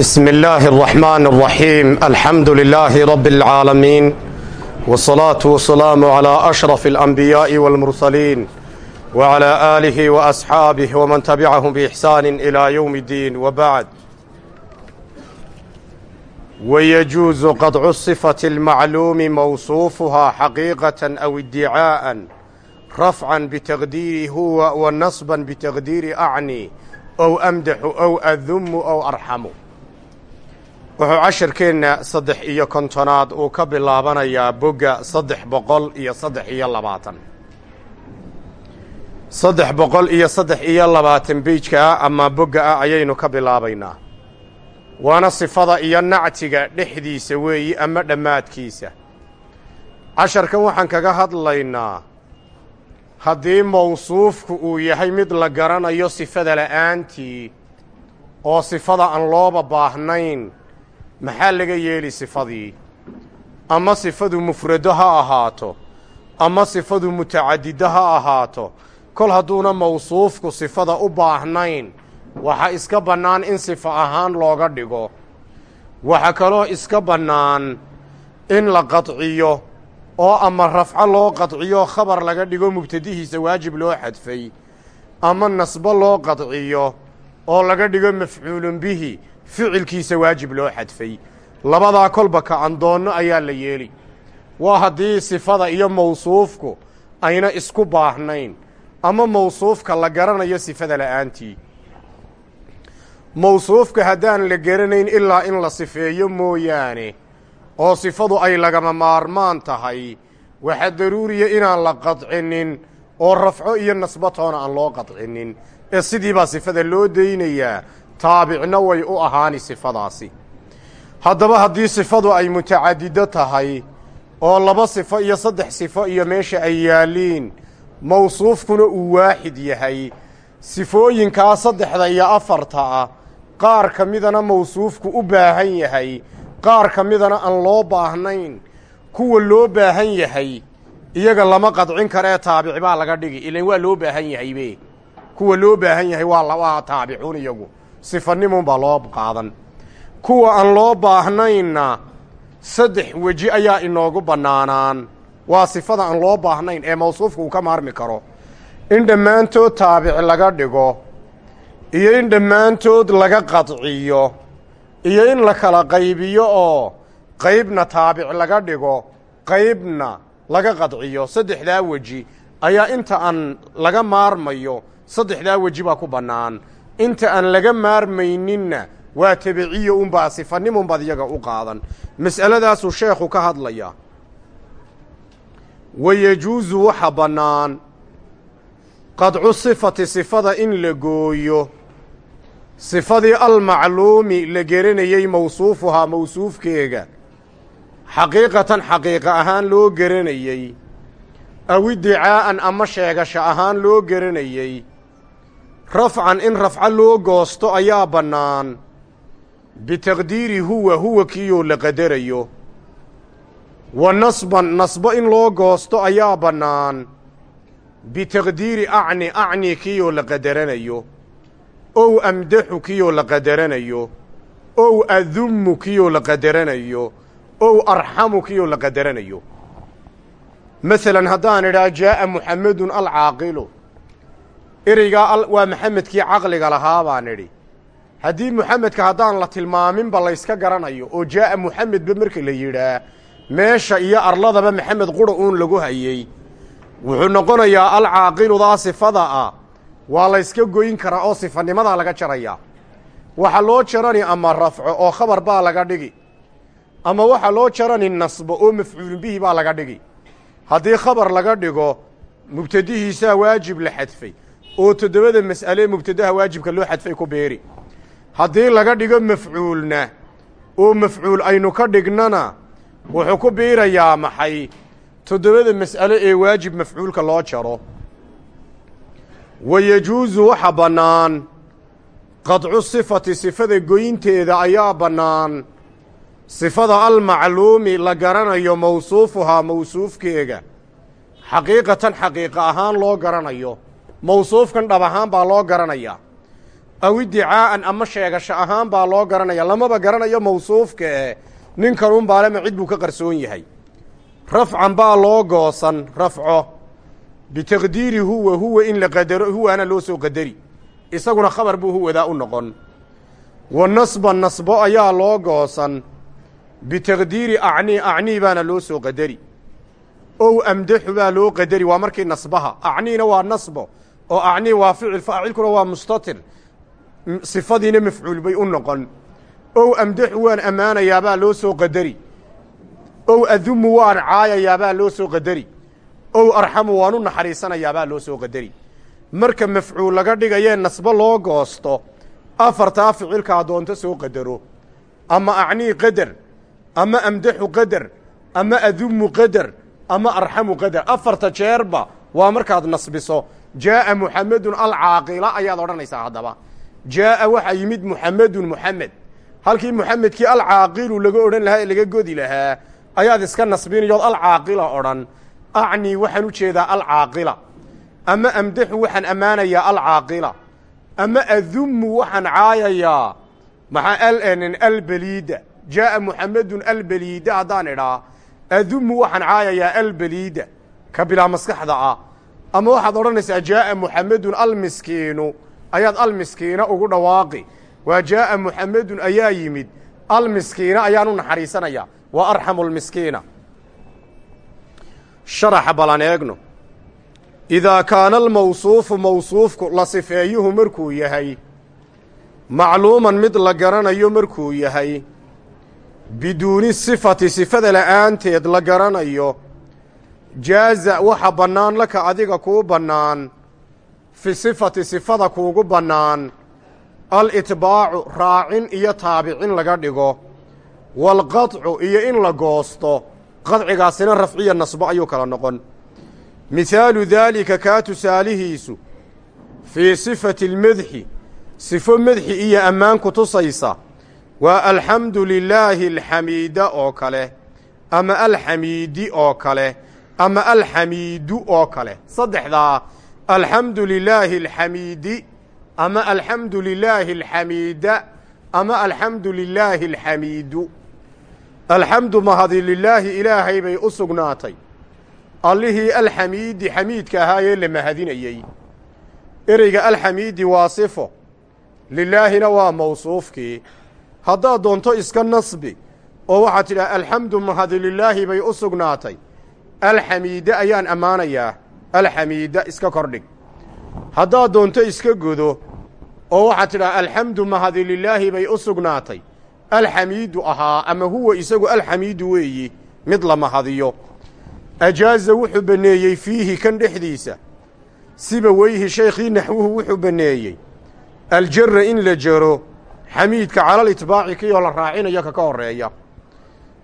بسم الله الرحمن الرحيم الحمد لله رب العالمين والصلاة والسلام على أشرف الأنبياء والمرسلين وعلى آله وأصحابه ومن تبعهم بإحسان إلى يوم الدين وبعد ويجوز قطع الصفة المعلوم موصوفها حقيقة أو ادعاء رفعا بتقدير هو ونصبا بتقدير أعني أو أمدح أو أذم أو أرحم wuxuu cashirkeenna saddex iyo kontonaad uu ka bilaabanayaa bogga saddex boqol iyo saddex iyo labaatan. Saddex boqol iyo saddex iyo labaatan beijka ah ama bogga ah ayaynu ka bilaabaynaa. Waana sifada iyo nactiga dhexdiisa weeyi ama dhammaadkiisa. Casharkan waxaan kaga hadlaynaa haddii mawsuufku uu yahay mid la garanayo sifada la'aantii oo sifada aan looba baahnayn maxaa laga yeeli sifadii? Ama sifadu mufrado ha ahaato ama sifadu mutacadido ha ahaato. Kol hadduuna mawsuufku sifada u baahnayn waxa iska bannaan in sifo ahaan looga dhigo. Waxa kaloo iska bannaan in la qadciyo oo ama rafco loo qadciyo khabar laga dhigo mubtadihiisa waajib loo xadfay. Ama nasbo loo qadciyo oo laga dhigo mafcuulun bihi ficilkiisa waajib loo xadfay. Labadaa kolba ka andoonno ayaa la yeeli. Waa haddii sifada iyo mawsuufku ayna isku baahnayn ama mawsuufka la garanayo sifada la'aantii. Mawsuufka haddaan la garanayn ilaa in la sifeeyo mooyaane oo sifadu ay lagama maarmaan tahay waxaa daruuriya inaan la qadcinin oo rafco iyo nasbatoona aan loo qadcinin. Ee sidiibaa sifada loo daynayaa taabicna way u ahaani sifadaasi. Haddaba haddii sifadu ay mutacadido tahay oo laba sifo iyo saddex sifo iyo meesha ay yaalliin mawsuufkuna uu waaxid yahay. Sifooyinkaa saddexda iyo afarta ah qaar ka midana mawsuufku u baahan yahay qaar ka midana aan loo baahnayn. Kuwa loo baahan yahay iyaga lama qadcin karee taabici baa laga dhigi. Ilan waa loo baahan yahaybe kuwa loo baahan yahay waa taabicuun iyagu sifanimunbaa loo qaadan. Kuwa aan loo baahnaynna saddex weji ayaa inoogu bannaanaan. Waa sifada aan loo baahnayn ee mawsuufka uu ka maarmi karo. In dhammaantood taabic laga dhigo iyo in dhammaantood laga qadciyo iyo in la kala qaybiyo oo qaybna taabic laga dhigo qaybna laga qadciyo saddexdaa weji ayaa inta aan laga maarmayo saddexdaa weji baa ku bannaan inta aan laga maarmayninna waa tabiciyo unbaa sifanimunbaad iyaga u qaadan. Mas'aladaasuu sheekhu ka hadlayaa. Wayejuusu waxa bannaan qadcu sifati sifada in la gooyo sifadii almacluumi la geranayey mawsuufuhaa mawsuufkeega xaqiiqatan xaqiiqa ahaan loo geranayey aw iddicaa'an ama sheegasho ahaan loo geranayey rafcan in rafco loo goosto ayaa bannaan. Bitaqdiiri huwa huwa kiiyoo la qadarayo. Wa nasban nasbo in loo goosto ayaa bannaan. Bitaqdiiri acni acni kiyoo la qadaranayo. Ow amdaxu kiyoo la qadaranayo. Ow adummu kiyoo la qadaranayo. Ow arxamu kiyoo la qadaranayo. Masalan haddaan idhaa jaa'a muxammedun alcaaqilu ereygaa waa maxamedkii caqliga lahaa baan idhi haddii muxamedka haddaan la tilmaaminba layska garanayo oo jaa'a muxamedba marka la yidhaa meesha iyo arladaba maxamed qura uun lagu hayey wuxuu noqonayaa alcaaqiludaa sifada ah waa layska goyn karaa oo sifanimadaa laga jarayaa waxaa loo jarani ama rafco oo khabar baa laga dhigi. Ama waxaa loo jarani nasbo oo mafcuulun bihi baa laga dhigi. Haddii khabar laga dhigo mubtadihiisaa waajib la xadfay oo toddobada mas'ale mubtadaha waajibka loo xadfay ku beeri. Haddii laga dhigo mafcuulna oo mafcuul aynu ka dhignana wuxuu ku biirayaa maxay toddobada mas'ale ee waajib mafcuulka loo jaro? Wa yejuusu waxa bannaan qadcu sifati sifada goynteeda ayaa bannaan. Sifada almacluumi la garanayo mawsuufuhaa mawsuufkeega xaqiiqatan xaqiiqa ahaan loo garanayo mawsuufkan dhab ahaan baa loo garanayaa aw iddicaa'an ama sheegasho ahaan baa loo garanaya. Lamaba garanayo mawsuufka eh ninkanun baalema cid buu ka qarsoon yahay. Rafcan baa loo goosan rafco. Bitaqdiiri huwa huwa in la qadaro huwaana loo soo qadari. Isaguna khabar buu huwadaa u noqon. Wa nasban nasbo ayaa loo goosan. Bitaqdiiri acnii acnii baana loo soo qadari. Ow amdaxu baa loo qadari waa markii nasbaha. Acniina waa nasbo oo acnii waa ficil faacilkuna waa mustatir. Sifadiina mafcuul bay u noqon. Ow amdaxu waan ammaanayaabaa loo soo qadari. Ow adumu waan caayayaabaa loo soo qadari. Ow arxamu waan u naxariisanayaabaa loo soo qadari. Marka mafcuul laga dhigayee nasbo loo goosto afartaa ficilkaa doonto soo qadaro. Ama acnii qadar ama amdaxu qadar ama adumu qadar ama arxamu qadar. Afarta jeerba waa markaad nasbiso jaa'a muxamedun alcaaqila ayaad odhanaysaa haddaba. Jaa'a waxaa yimid muxamedun muxamed halkii muxamedkii alcaaqilu laga odhan lahaa ee laga godi lahaa ayaad iska nasbinayood alcaaqila odhan. Acnii waxaan u jeedaa alcaaqila ama amdaxu waxaan ammaanayaa alcaaqila ama adumu waxaan caayayaa. Maxaa aln albeliida jaa'a muxamedun albeliida haddaan idhaa. Adumu waxaan caayayaa albeliida ka bilaa maskaxda ah ama waxaad odhanaysaa jaa'a muxamedun almiskiinu. Ayaad almiskiina ugu dhawaaqi. Waa jaa'a muxamedun ayaa yimid. Almiskiina ayaan u naxariisanayaa wa arxamu lmiskiina sharaxa balan eegno. Idaa kaana almawsuufu mawsuufku la sifeeyuhu markuu yahay macluuman mid la garanayo markuu yahay biduuni sifati sifada la'aanteed la garanayo jaaza waxa bannaan laka adiga kuu bannaan fi sifati sifada kuugu bannaan alitbaacu raacin iyo taabicin laga dhigo waalqadcu iyo in la goosto. Qadcigaasina rafciya nasbo ayuu kala noqon. Mihaalu daalika kaa tusaalihiisu fii sifati almadxi sifo medxi iyo ammaan ku tusaysa waa alxamdu lilaahi alxamiida oo kale ama alxamiidi oo kale ama alxamiidu oo kale. Saddexdaa alxamdu lilaahi alxamiidi ama alxamdu lilaahi alxamiida ama alxamdu lilaahi alxamiidu. Alxamdu mahadi lilaahi ilaahay bay u sugnaatay. Allihii alxamiidi xamiidka ahaayee la mahadinayey. Ereyga alxamiidi waa sifo. Lilaahina waa mawsuufkii. Haddaad doonto iska nasbi oo waxaad tidhaha alxamdu mahadi lilaahi bay u sugnaatay alxamiida ayaan ammaanayaa. Alxamiida iska kordhig. Haddaad doonto iska godo oo waxaad tidhaha alxamdu mahadi lilaahi bay u sugnaatay. Alxamiidu ahaa ama huwa isagu alxamiidu weeyi mid la mahadiyo. Ajaaza wuxuu banneeyey fiihi kan dhexdiisa. Siba weyhi shaykhii naxwuhu wuxuu banneeyey. Aljara in la jaro xamiidka calal itbaaci kiyoo la raacinayo kaka horreeya.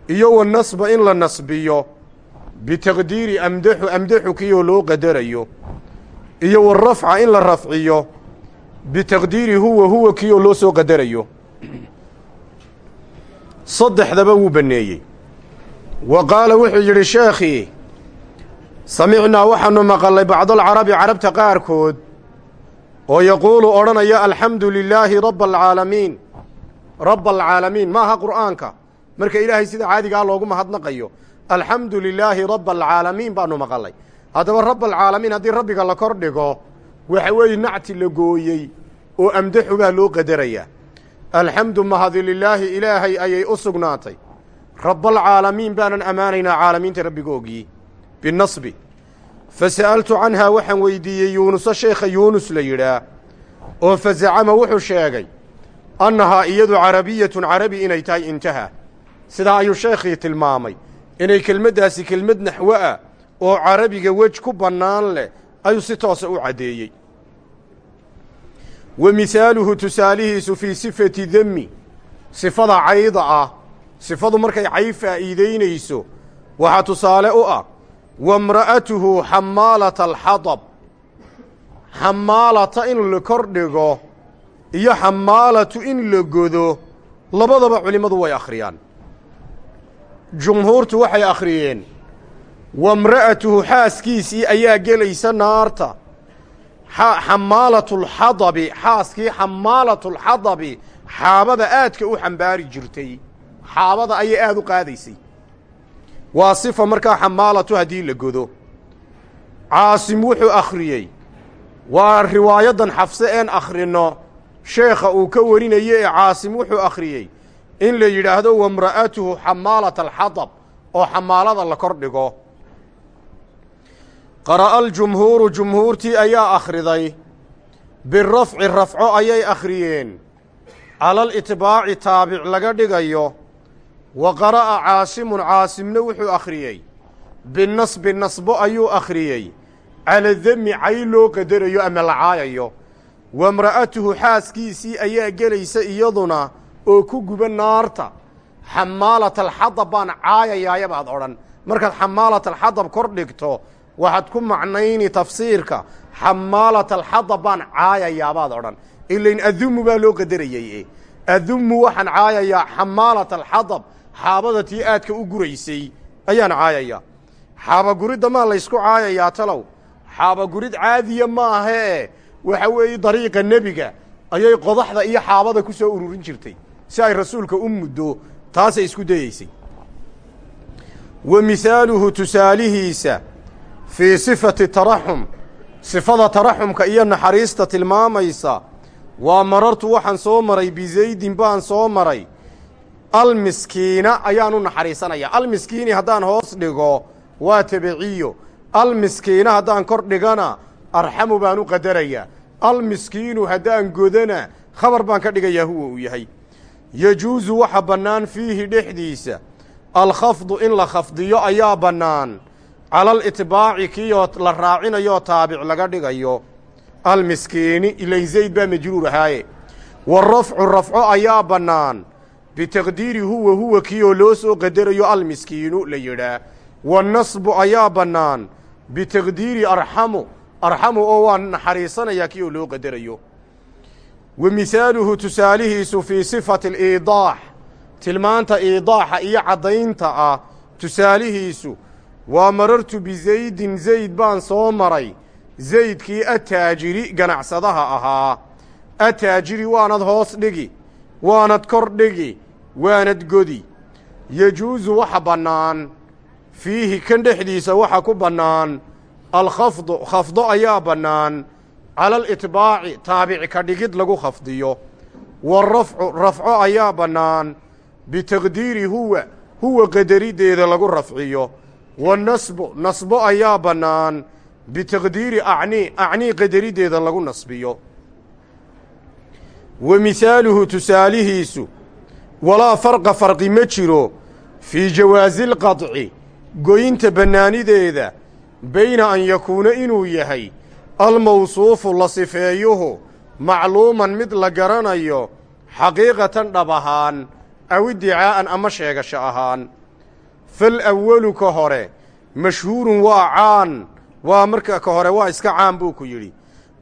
Iyo wanasba in la nasbiyo bitaqdiiri amdaxu amdaxu kiyoo loo qadarayo iyo warafca in la rafciyo bitaqdiiri huwa huwa kiyoo loo soo qadarayo saddexdaba wuu banneeyey wa qaala wuxuu yidhi sheekhii samicnaa waxaanu maqalnay bacdalcarabi carabta qaarkood oo yaquulu odhanaya alxamdu lilaahi rabba alcaalamiin rabba alcaalamiin maaha qur'aanka marka ilaahay sida caadigaa loogu mahadnaqayo alxamdu lilaahi rabba alcaalamiin baanu maqalnay haddaba rabba alcaalamiin haddii rabbiga la kor dhigo waxa weeye nacti la gooyey oo amdaxu baa loo qadarayaa. Alxamdu mahadi lilaahi ilaahay ayay u sugnaatay. Rabbaalcaalamiin baanan ammaanaynaa caalamiinta rabbiga ogyi binasbi. Fa sa'altu canhaa waxaan weydiiyey yuunusa sheekha yuunus la yidhaah oo fa zacama wuxuu sheegay annahaa iyadu carabiyatun carabi inay tahay intaha. Sidaa ayuu sheekhii tilmaamay inay kelmaddaasi kelmad naxwo ah oo carabiga wej ku bannaan leh ayuu si toosa u caddeeyey wa mihaaluhu tusaalihiisu fii sifati demmi sifada cayda ah sifadu markay cay faa'iidaynayso waxaa tusaale u ah wamra'atuhu xamaalata alxadab xamaalata in la kor dhigo iyo xamaalatu in la godo labadaba culimmadu way akhriyaan jumhuurtu waxay akhriyeen wamra'atuhu xaaskiisii ayaa gelaysa naarta xamaalatulxadabi xaaskii xamaalatulxadabi xaabada aadka u xambaari jirtay xaabada ayay aada u qaadaysay. Waa sifa markaa xamaalatu haddii la godo. Caasim wuxuu akhriyey waa riwaayaddan xafse een akhrinno sheekha uu ka warinaye ee caasim wuxuu akhriyey in la yidhaahdo wamra'atuhu xamaalata alxadab oo xamaalada la kor dhigo. Qara'a aljumhuuru jumhuurtii ayaa akhriday. Birafci rafco ayay akhriyeen. Cala alitbaaci taabic laga dhigayo. Wa qara'a caasimun caasimna wuxuu akhriyey. Binasbi nasbo ayuu akhriyey. Cala demi cay loo qadarayo ama la caayayo. Wamra'atuhu xaaskiisii ayaa gelaysa iyaduna oo ku guba naarta. Xamaalatalxadab baan caayayaaya baad odhan. Markaad xamaalatalxadab kor dhigto waxaad ku macnayni tafsiirka. Xamaalatalxadab baan caayayaa baad odhan. Ilain adumu baa loo qadarayay. Adumu waxaan caayayaa xamaalatalxadab xaabada tii aadka u guraysay ayaan caayayaa xaabaguridda maa laysku caayayaa talow? Xaabagurid caadiya maahee waxa weeye dariiqa nebiga. Ayay qodaxda iyo xaabada ku soo ururin jirtay si ay rasuulka u muddo taasay isku dayeysay. Wa mihaaluhu tusaalihiisa fii sifati taraxum sifada taraxumka iyo naxariista tilmaamaysa. Waa marartu waxaan soo maray bizaydin baan soo maray. Almiskiina ayaan u naxariisanayaa almiskiini haddaan hoos dhigo waa tabiciyo. Almiskiina haddaan kor dhigana arxamu baan u qadarayaa almiskiinu haddaan godana khabar baan ka dhigayaa huwa uu yahay yejuusu waxa bannaan fiihi dhexdiisa. Alkhafdu in la khafdiyo ayaa bannaan. Cala alitbaaci kiioo la raacinayoo taabic laga dhigayo. Almiskiini ilayn zayd baa majruur ahaaye. Warafcu rafco ayaa bannaan. Bitaqdiiri huwa huwa kiioo loo soo qadarayo almiskiinu la yidhaa wanasbu ayaa bannaan. Bitaqdiiri arxamu arxamu oo waa naxariisanayaa kii oo loo qadarayo wa mihaaluhu tusaalihiisu fii sifati aliidaax tilmaanta iidaaxa iyo caddaynta ah tusaalihiisu waa marartu bizaydin zayd baan soo maray. Zaydkii ataajiri ganacsadaha ahaa. Ataajiri waanad hoos dhigi. Waanad kor dhigi. Waanad godi. Yejuusu waxa bannaan. Fiihi kan dhexdiisa waxa ku bannaan. Alkhafdu khafdo ayaa bannaan cala alitbaaci taabici ka dhigid lagu khafdiyo warafcu rafco ayaa bannaan bitaqdiiri huwa huwa qadariddeeda lagu rafciyo wanasbu nasbo ayaa bannaan bitaqdiiri acnii acnii qadariddeeda lagu nasbiyo wa mihaaluhu tusaalihiisu walaa farqa farqi ma jiro fii jawaasi lqadci goynta bannaanideeda bayna an yakuuna inuu yahay almawsuufu la sifeeyuhu macluuman mid la garanayo xaqiiqatan dhab ahaan aw iddicaa'an ama sheegasho ahaan. Fal awalu ka hore mashhuurun waa caan waa marka ka hore waa iska caan buu ku yidhi.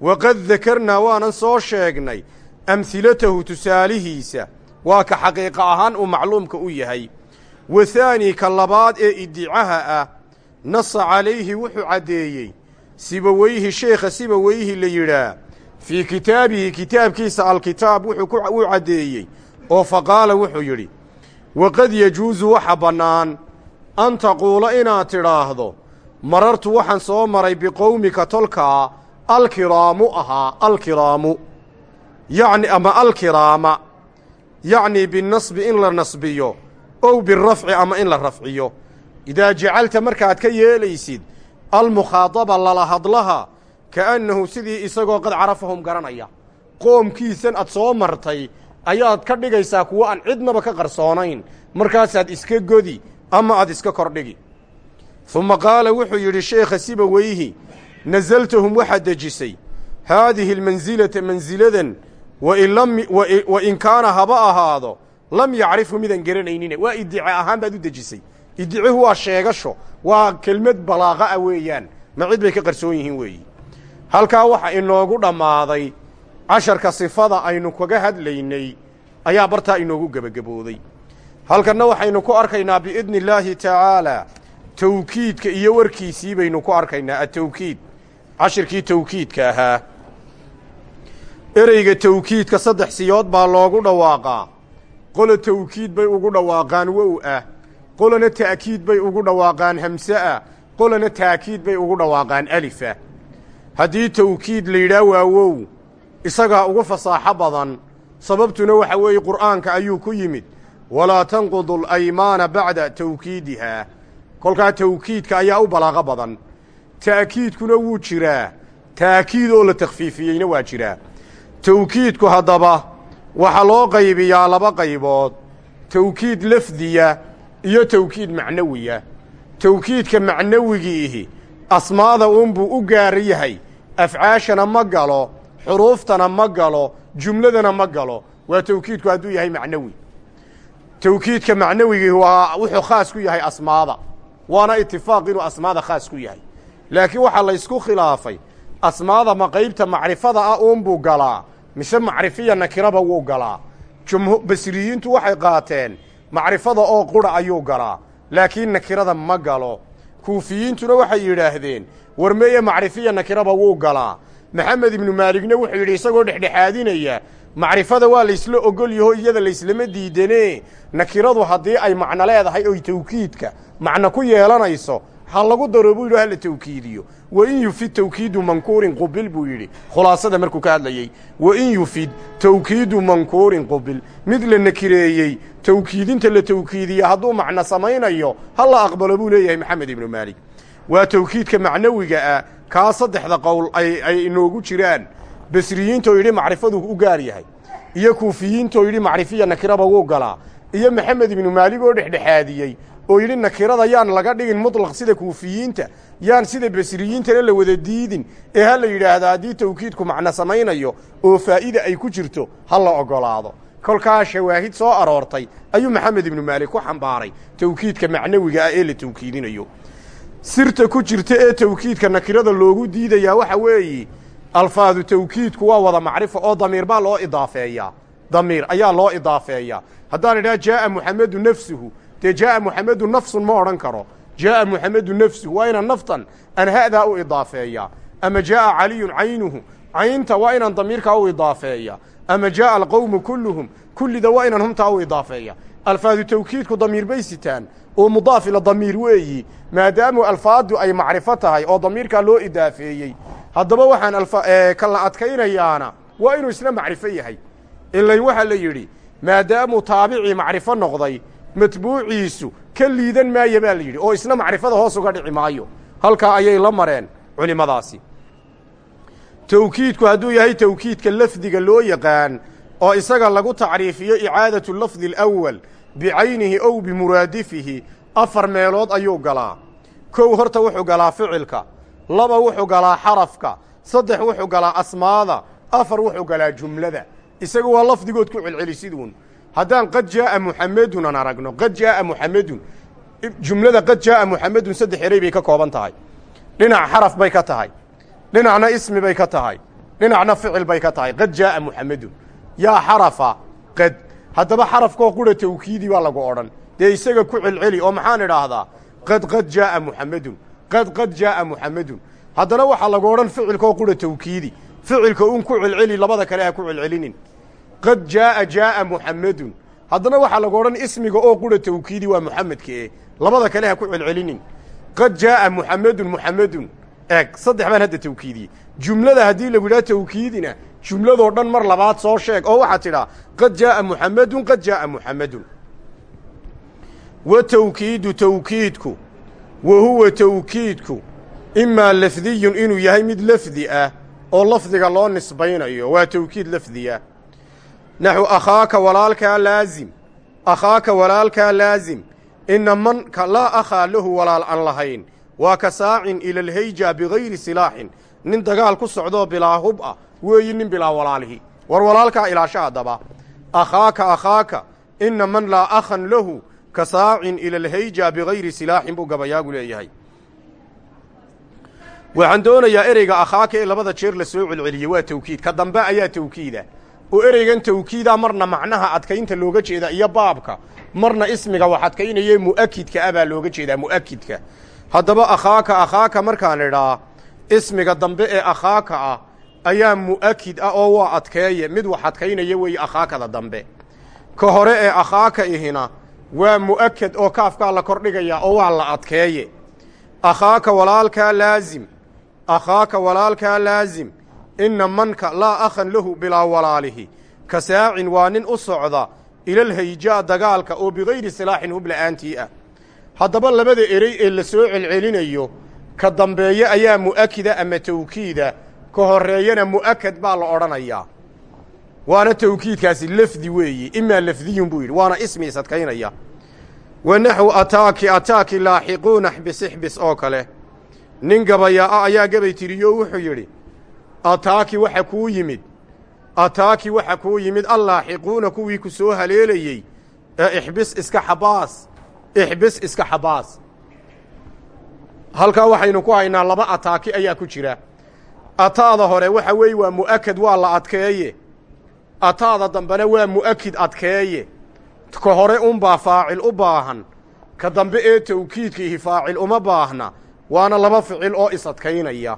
Waqad dakarnaa waanan soo sheegnay amhilatahu tusaalihiisa waa ka xaqiiqa ahaan uu macluumka u yahay. Wa haani ka labaad ee iddicaha ah nasa calayhi wuxuu caddeeyey sibaweyhi sheekha sibaweyhi la yidhaah fii kitaabihi kitaabkiisa alkitaab wuxuu u caddeeyey. Oo faqaala wuxuu yidhi waqad yejuusu waxa bannaan an taquula inaad tidhaahdo marartu waxaan soo maray biqowmika tolkaa alkiraamu ahaa alkiraamu. Yacni ama alkiraama. Yacnii binasbi in la nasbiyo ow birafci ama in la rafciyo. Idaa jacalta markaad ka yeelaysid almukhaadaba lala hadlaha ka'annahu sidii isagoo qad carafahum garanaya. Qoomkiisan ad soo martay ayaad ka dhigaysaa kuwo aan cidnaba ka qarsoonayn. Markaasaad iska godi ama aad iska kordhigi humma qaala wuxuu yidhi sheekha sibaweyhi nasaltahum waxaad dejisay. Haadihi almansilata mansiladan wa in kaana haba ahaado lam yacrifu midaan garanaynine waa iddice ahaan baad u dejisay iddicuhu waa sheegasho waa kelmad balaaqa ah weeyaan. Ma cid bay ka qarsoon yihiin weeyi. Halkaa waxa inoogu dhammaaday casharka sifada aynu kaga hadlaynay ayaa bartaa inoogu gebagabooday. Halkanna waxaynu ku arkaynaa biidni illaahi tacaalaa tawkiidka iyo warkiisii baynu ku arkaynaa atawkiid cashirkii tawkiidka ahaa. Ereyga tawkiidka saddex siyood baa loogu dhawaaqaa. Qola tawkiid bay ugu dhawaaqaan wow ah qolana ta'kiid bay ugu dhawaaqaan hamse ah qolana taakiid bay ugu dhawaaqaan alifah haddii tawkiid la yidhaah waa wow isagaa ugu fasaaxo badan sababtuna waxa weeye qur'aanka ayuu ku yimid walaa tanqudu alaymaana bacda tawkiidihaa. Kolkaa tawkiidka ayaa u balaaqo badan. Ta'kiidkuna wuu jiraa. Taakiid oo la takhfiifiyeyna waa jiraa. Tawkiidku haddaba waxaa loo qaybiyaa laba qaybood. Tawkiid lafdiya iyo tawkiid macnawiya. Tawkiidka macnawigiihi asmaada uunbuu u gaar yahay afcaashana ma galo xuruuftana ma galo jumladana ma galo waa tawkiidku hadduu yahay macnawi. Tawkiidka macnawigiihi waa wuxuu khaas ku yahay asmaada. Waana itifaaq inuu asmaada khaas ku yahay. Laakiin waxaa laysku khilaafay asmaada ma qaybta macrifada ah uunbuu galaa mise macrifiya nakiraba wuu galaa. Jumhu basriyiintu waxay qaateen macrifada oo qura ayuu galaa laakiin nakirada ma galo. Kuufiyiintuna waxay yidhaahdeen war meeye macrifiya nakiraba wuu galaa. Maxamed ibnu maaligna wuxuu yidhi isagoo dhexdhexaadinaya macrifada waa laysla ogol yaho iyada layslama diidane nakiradu haddii ay macno leedahay oy tawkiidka macno ku yeelanayso ha lagu daro buu yidhi hala tawkiidiyo. Wain yufid tawkiidu mankuurin qubil buu yidhi. Khulaasada markuu ka hadlayey wain yufid tawkiidu mankuurin qubil. Mid la nakireeyey tawkiidinta la tawkiidiya hadduu macno samaynayo ha la aqbalo buu leeyahay maxamed ibnu maalig waa tawkiidka macnawiga ah kaa saddexda qowl ay ay inoogu jiraan. Basriyiintoo yidhi macrifadu u gaar yahay. Iyo kuufiyiintoo yidhi macrifiya nakiraba wuu galaa. Iyo maxamed ibnu maalig oo dhexdhexaadiyey oo yidhi nakirada yaan laga dhigin mutlaq sida kuufiyiinta yaan sida basriyiintana la wada diidin ee ha la yidhaahda haddii tawkiidku macno samaynayo oo faa'iida ay ku jirto ha la oggolaado kolkaa shawaahid soo aroortay ayuu maxamed ibnu maalig ku xambaaray tawkiidka macnawiga ah ee la tawkiidinayo. Sirta ku jirta ee tawkiidka nakirada loogu diidayaa waxa weeye alfaadu tawkiidku waa wada macrifa oo damiir baa loo idaafeeyaa. Damiir ayaa loo idaafeeyaa. Haddaan idhaha jaaa muxamedu nafsuhu dee jaaa muxamedu nafsun ma odhan karo. Jaaa muxamedu nafsuhu waa inaan naftan aan ha'daa u idaafeeyaa ama jaaa caliyun caynuhu caynta waa inaan damiirkaa u idaafeeya. Ama jaaa alqowmu kulluhum kullida waa inaan humtaa u idaafeeya. Alfaadu tawkiidku damiir bay sitaan oo mudaaf ila damiir weeyi maadaamu alfaadu ay macrifo tahay oo damiirkaa loo idaafeeyey. Haddaba waxaan kala adkaynayaana waa inuu isna macrifo yahay. Ilayn waxaa la yidhi maadaamuu taabicii macrifo noqday matbuuciisu ka liidan maaya baa la yidhi oo isna macrifada hoos uga dhici maayo. Halkaa ayay la mareen culimmadaasi tawkiidku hadduu yahay tawkiidka lafdiga loo yaqaan oo isaga lagu tacriifiyo icaadatu lafdi alawal bicaynihi ow bimuraadifihi afar meelood ayuu galaa. Kow horta wuxuu galaa ficilka laba wuxuu galaa xarafka saddex wuxuu galaa asmaada afar wuxuu galaa jumlada. Isagu waa lafdigood ku celcelisiduun haddaan qad jaaa muxamedun aan aragno qad jaaa muxamedun jumlada qad jaaa muxamedun saddex erey bay ka kooban tahay. Dhinac xaraf bay ka tahay. Dhinacna ismi bay ka tahay. Dhinacna ficil bay ka tahay. Qad jaaa muxamedun yaa xarafa qad. Haddaba xarafkoo qura tawkiidi baa lagu odhan. Dee isaga ku celceli oo maxaan idhaahdaa? Qad qad jaaa muxamedun qad qad jaaa muxamedun haddana waxaa lagu odhan ficilkoo qura tawkiidi. Ficilka un ku celceli labada kale ha ku celcelinin qad jaaa jaaa muxamedun haddana waxaa lagu odhan ismiga oo qura tawkiidi waa muxamedkae labada kale ha ku celcelinin. Qad jaaa muxamedun muxamedun eeg saddex baan hadda tawkiidiyey jumlada haddii lagu yidhaha tawkiidina jumladoo dhan mar labaad soo sheeg oo waxaad tidhaa qad jaaa muxamedun qad jaaa muxamedun wa tawkiidu tawkiidku wa huwa tawkiidku imaa lafdiyun inuu yahay mid lafdi ah oo lafdiga loo nisbaynayo waa tawkiid lafdiya naxu akhaaka walaalkaa laazim akhaaka walaalkaa laazim ina manka laa akhaa lahu walaal aan lahayn waa ka saacin ila alhayja bigayri silaaxin nin dagaal ku socdoo bilaa hub ah weeyi nin bilaa walaalihi war walaalkaa ilaasha haddaba akhaaka akhaaka ina man laa akhan lahu ka saacin ila alhayja bigayri silaaxin buu gabayaagu leeyahay waxaan doonayaa ereyga akhaaka ee labada jeer la soo celceliyey waa tawkiid ka dambe ayaa tawkiida oo ereygan tawkiida marna macnaha adkaynta looga jeeda iyo baabka marna ismiga wax adkaynaye mu'akidka ah baa looga jeedaa mu'akidka haddaba akhaaka akhaaka markaan idhaa ismiga dambe ee akhaaka ah ayaa mu'akid ah oo waa adkeeye mid wax adkaynaya weeye akhaakada dambe. Ka hore ee akhaaka ihina waa mu'akad oo kaafkaa la kordhigayaa oo waa la adkeeye. Akhaaka walaalkaa laazim akhaaka walaalkaa laazim inna manka laa akhan lahu bilaa walaalihi. Ka saacin waa nin u socda ilalhayjaa dagaalka oo bikayri silaaxin hub la'aantii ah. Haddaba labada erey ee la soo celcelinayo ka dambeeye ayaa mu'akida ama tawkiida. Ka horreeyana mu'akad baa la odhanayaa waana tawkiidkaasi lafdi weeye imaa lafdiyun buu yidhi waana ismi isadkaynaya wa naxwu ataaki ataaki laaxiquuna xbis ixbis oo kale. Nin gabayaa'a ayaa gabay tiriyo wuxuu yidhi ataaki waxa kuu yimid. Ataaki waxa kuu yimid allaaxiquuna kuwii ku soo haleelayey ee ixbis iska xabaas. Ixbis iska xabaas. Halkaa waxaynu ku haynaa laba ataaki ayaa ku jira. Ataada hore waxa weeye waa mu'akad waa la adkeeye. Ataada dambena waa mu'akid adkeeye. Ka hore unbaa faacil u baahan. Ka dambe ee tawkiidkiihi faacil uma baahna. Waana laba ficil oo is-adkaynaya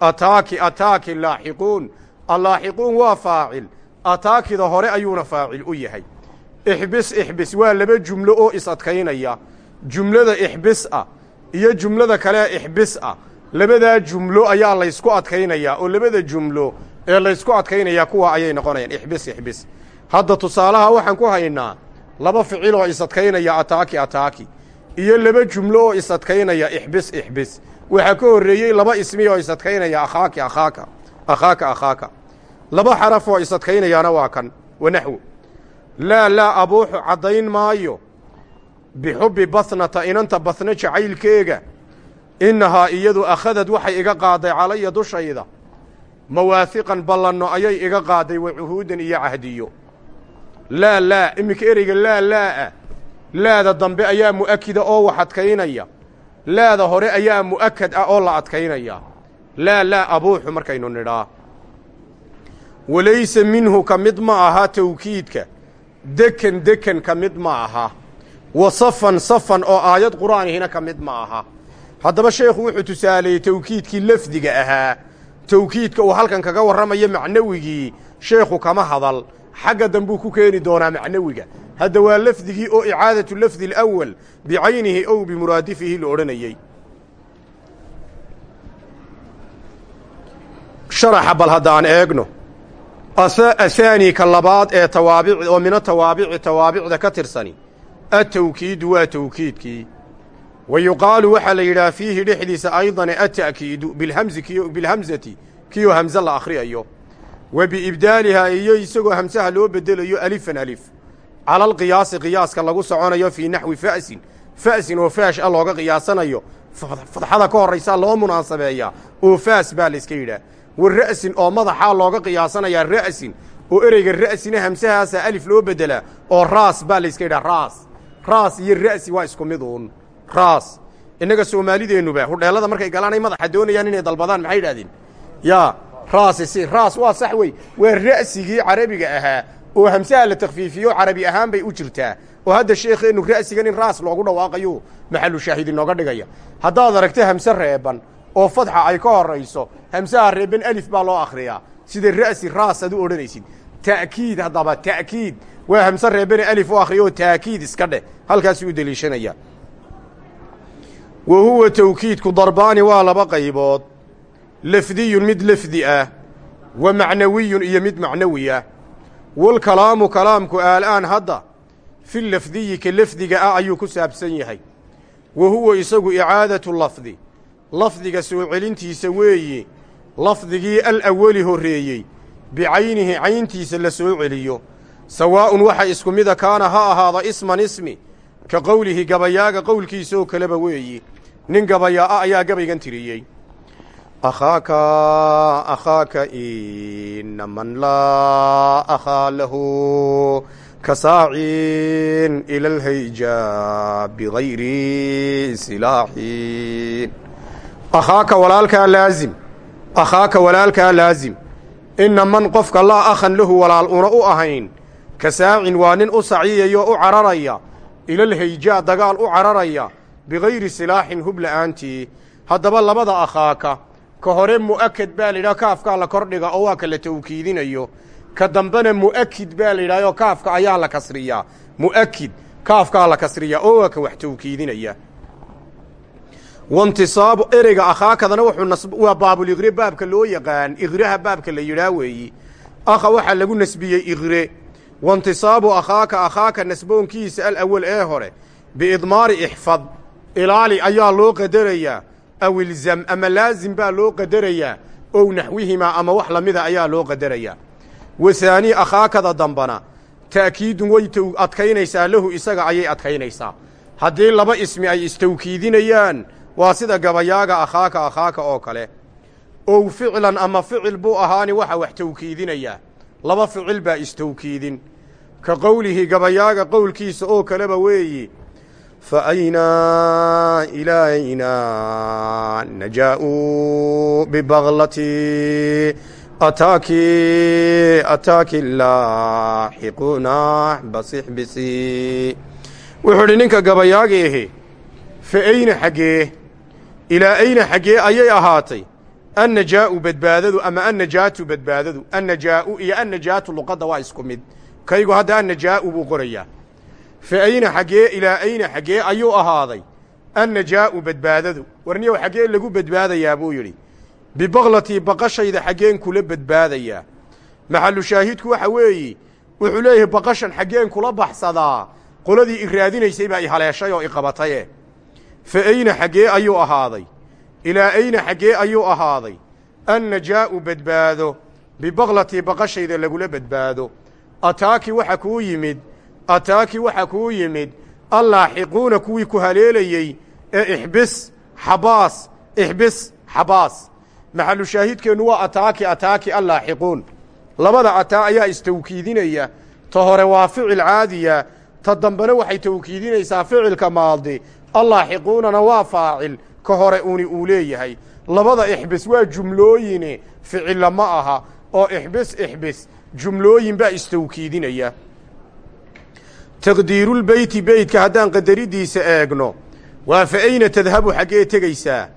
ataaki ataaki laaxiquun. Allaaxiquun waa faacil. Ataakida hore ayuuna faacil u yahay. Ixbis ixbis waa laba jumlo oo is-adkaynaya jumlada ixbis ah iyo jumlada kalee ixbis ah. Labadaa jumlo ayaa laysku adkaynayaa oo labada jumlo ee laysku adkaynayaa kuwa ayay noqonayaan. Ixbis ixbis. Hadda tusaalaha waxaan ku haynaa laba ficil oo is-adkaynaya ataaki ataaki. Iyo laba jumlo oo is-adkaynaya ixbis ixbis waxaa ka horreeyey laba ismi oo is-adkaynaya akhaaki akhaaka akhaaka akhaaka. Laba xaraf oo is-adkaynayaana waa kan wanaxwu laa laa abuuxu caddayn maayo. Bixubbi bathnata inanta bathna jacaylkeega. Innahaa iyadu akhadad waxay iga qaadday calaya dushayda. Mawaahiqan ballanno ayay iga qaadday wa cuhuudan iyo cahdiyo. Laa laa iminka ereyga laa laa'a laada dambe ayaa mu'akida oo wax adkaynaya laada hore ayaa mu'akad ah oo la adkaynaya. Laa laa abuuxu markaynu nidhaa. Walaysa minhu ka mid ma aha tawkiidka. Dekan dekan ka mid ma aha. Wa safan safan oo aayad qur'aanihina ka mid ma aha. Haddaba sheekhu wuxuu tusaaleeyey tawkiidkii lafdiga ahaa. Tawkiidka uu halkan kaga warramayo macnawigii sheekhu kama hadal xagga dambuu ku keeni doonaa macnawiga. Hadda waa lafdigii oo icaadatu lafdi alawal bicaynihi ow bimuraadifihi la odhanayey sharaxa bal haddaan eegno. Ahaani ka labaad ee tawaabic oo mina tawaabici tawaabicda ka tirsani. Atawkiidu waa tawkiidkii. Wa yuqaalu waxaa la yidhaha fiihi dhexdiisa aydan ata'kiidu bilhamsi kiyo hamse la akhriyayo wa biibdaalihaa iyo isagoo hamsaha loo bedelayo alifan alif. Cala alqiyaasi qiyaaska lagu soconayo fii naxwi fa'sin. Fa'sin oo faash a looga qiyaasanayo. Fadxada ka horraysaa loo munaasabeeyaa oo faas baa layska yidhaah. Wa ra'sin oo madaxaa looga qiyaasanayaa ra'sin oo ereyga ra'sina hamsahaasa alif loo beddelaa oo raas baa layska yidhaha raas. Raas iyo ra'si waa isku mid uun raas. Innaga soomaalideennuba hudheellada markay galaanay madaxa doonayaan inay dalbadaan maxay yidhahdeen yaa raasi si raas waa sax wey waa ra'sigii carabiga ahaa oo hamsaha la takfiifiyo carabi ahaan bay u jirtaa. Oo hadda sheekheennu ra'sigan in raas loogu dhawaaqayo maxalu shaahid inooga dhigaya. Haddaad aragto hamse reeban oo fadxa ay ka horrayso hamsaha reeban alif baa loo akhriyaa. Sida ra'si raas ad u odhanaysid. Ta'kiid haddaba ta'kiid. Waa hamse reebane alif u akhriya oo taakiid iska dheh. Halkaasuu u deliishanaya. Wa huwa tawkiidku darbaani waa laba qaybood lafdiyun mid lafdi ah wa macnawiyun iyo mid macnawi ah. Walkalaamu kalaamku aal'aan hadda fi lafdiyi ka lafdiga ah ayuu ku saabsan yahay. Wa huwa isagu icaadatu lafdi lafdiga soo celintiisa weeye lafdigii alawali horreeyey bicaynihi cayntiisa la soo celiyo. Sawaa'un waxa isku mida kaana ha ahaada isman ismi ka qowlihi gabayaaga qowlkiisaoo kaleba weeyi. Nin gabayaa'a ayaa gabaygan tiriyey akhaaka akhaaka ina man laa akhaa lahu ka saacin ila alhayja bigayri silaaxin akhaaka walaalkaa laazim akhaaka walaalkaa laazim. Ina man qofka laa akhan lahu walaal una u ahayn ka saacin waa nin u saciyayo u cararaya ilalhayjaa dagaal u cararaya bigayri silaaxin hub la'aantii haddaba labada akhaaka ka hore mu'akad baa la yidhaha kaafkaa la kordhiga oo waa ka la tawkiidinayo. Ka dambena mu'akid baa la yidhahyo kaafka ayaa la kasriyaa mu'akid kaafkaa la kasriyaa oo waa ka wax tawkiidinaya. Waintisaabu ereyga akhaakadana wuxuu waa baabuliqre baabka loo yaqaan iqraha baabka la yidhaah weeyi. Akha waxaa lagu nasbiyey iqre waintisaabu akhaaka akhaaka nasboonkiisa alawal ee hore biidmaari ixfad. Ilaali ayaa loo qadarayaa aw ilzam ama laazim baa loo qadarayaa ow naxwihimaa ama wax lamida ayaa loo qadarayaa. Wahaanii akhaakada dambana ta'kiidun way adkaynaysaa lahu isaga ayay adkaynaysaa. Haddii laba ismi ay istawkiidinayaan waa sida gabayaaga akhaaka akhaaka oo kale. Ow ficlan ama ficil buu ahaani waxa wax tawkiidinayaa laba ficil baa istawkiidin. Ka qowlihi gabayaaga qowlkiisa oo kaleba weeyi fa aynaa ilaynaa najaa'uu bibaklati ataaki ataaki laaxiquuna basixbisi wuxuu idhi ninka gabayaagi ahi fa ayna xaggee ilaa ayna xaggee ayay ahaatay annajaa'u badbaadadu ama annajaatu badbaadadu annajaa'u iyo annajaatu luqadda waa isku mid kaygu hadda annajaa'u buu qorayaa fa ayna xaggee ilaa ayna xaggee ayuu ahaaday annajaa'u badbaadadu. Warniyow xaggee lagu badbaadayaa buu yidhi. Bibaklatii baqashayda xaggeen kula badbaadayaa. Maxallu shaahidku waxa weeyi wuxuu leeyahay baqashan xaggeen kula baxsadaa qoladii i raadinaysay baa i haleeshay oo i qabataye fa ayna xaggee ayuu ahaaday ilaa ayna xaggee ayuu ahaaday annajaa'u badbaado bibaklatii baqashayda lagula badbaado. Ataaki waxa kuu yimid ataaki waxa kuu yimid allaaxiquuna kuwii ku haleelayey ee ixbis xabaas ixbis xabaas. Maxallu shaahidkeennu waa ataaki ataaki allaaxiquun. Labada ataa ayaa istawkiidinaya ta hore waa ficil caadiya ta dambena waxay tawkiidinaysaa ficilka maadi allaaxiquunana waa faacil ka hore uni uu leeyahay. Labada ixbis waa jumlooyine ficilla ma aha oo ixbis ixbis jumlooyin baa istawkiidinaya taqdiirulbeyti beytka haddaan qadaridiisa eegno waa fa ayna tadhabu xaggee tegaysaa?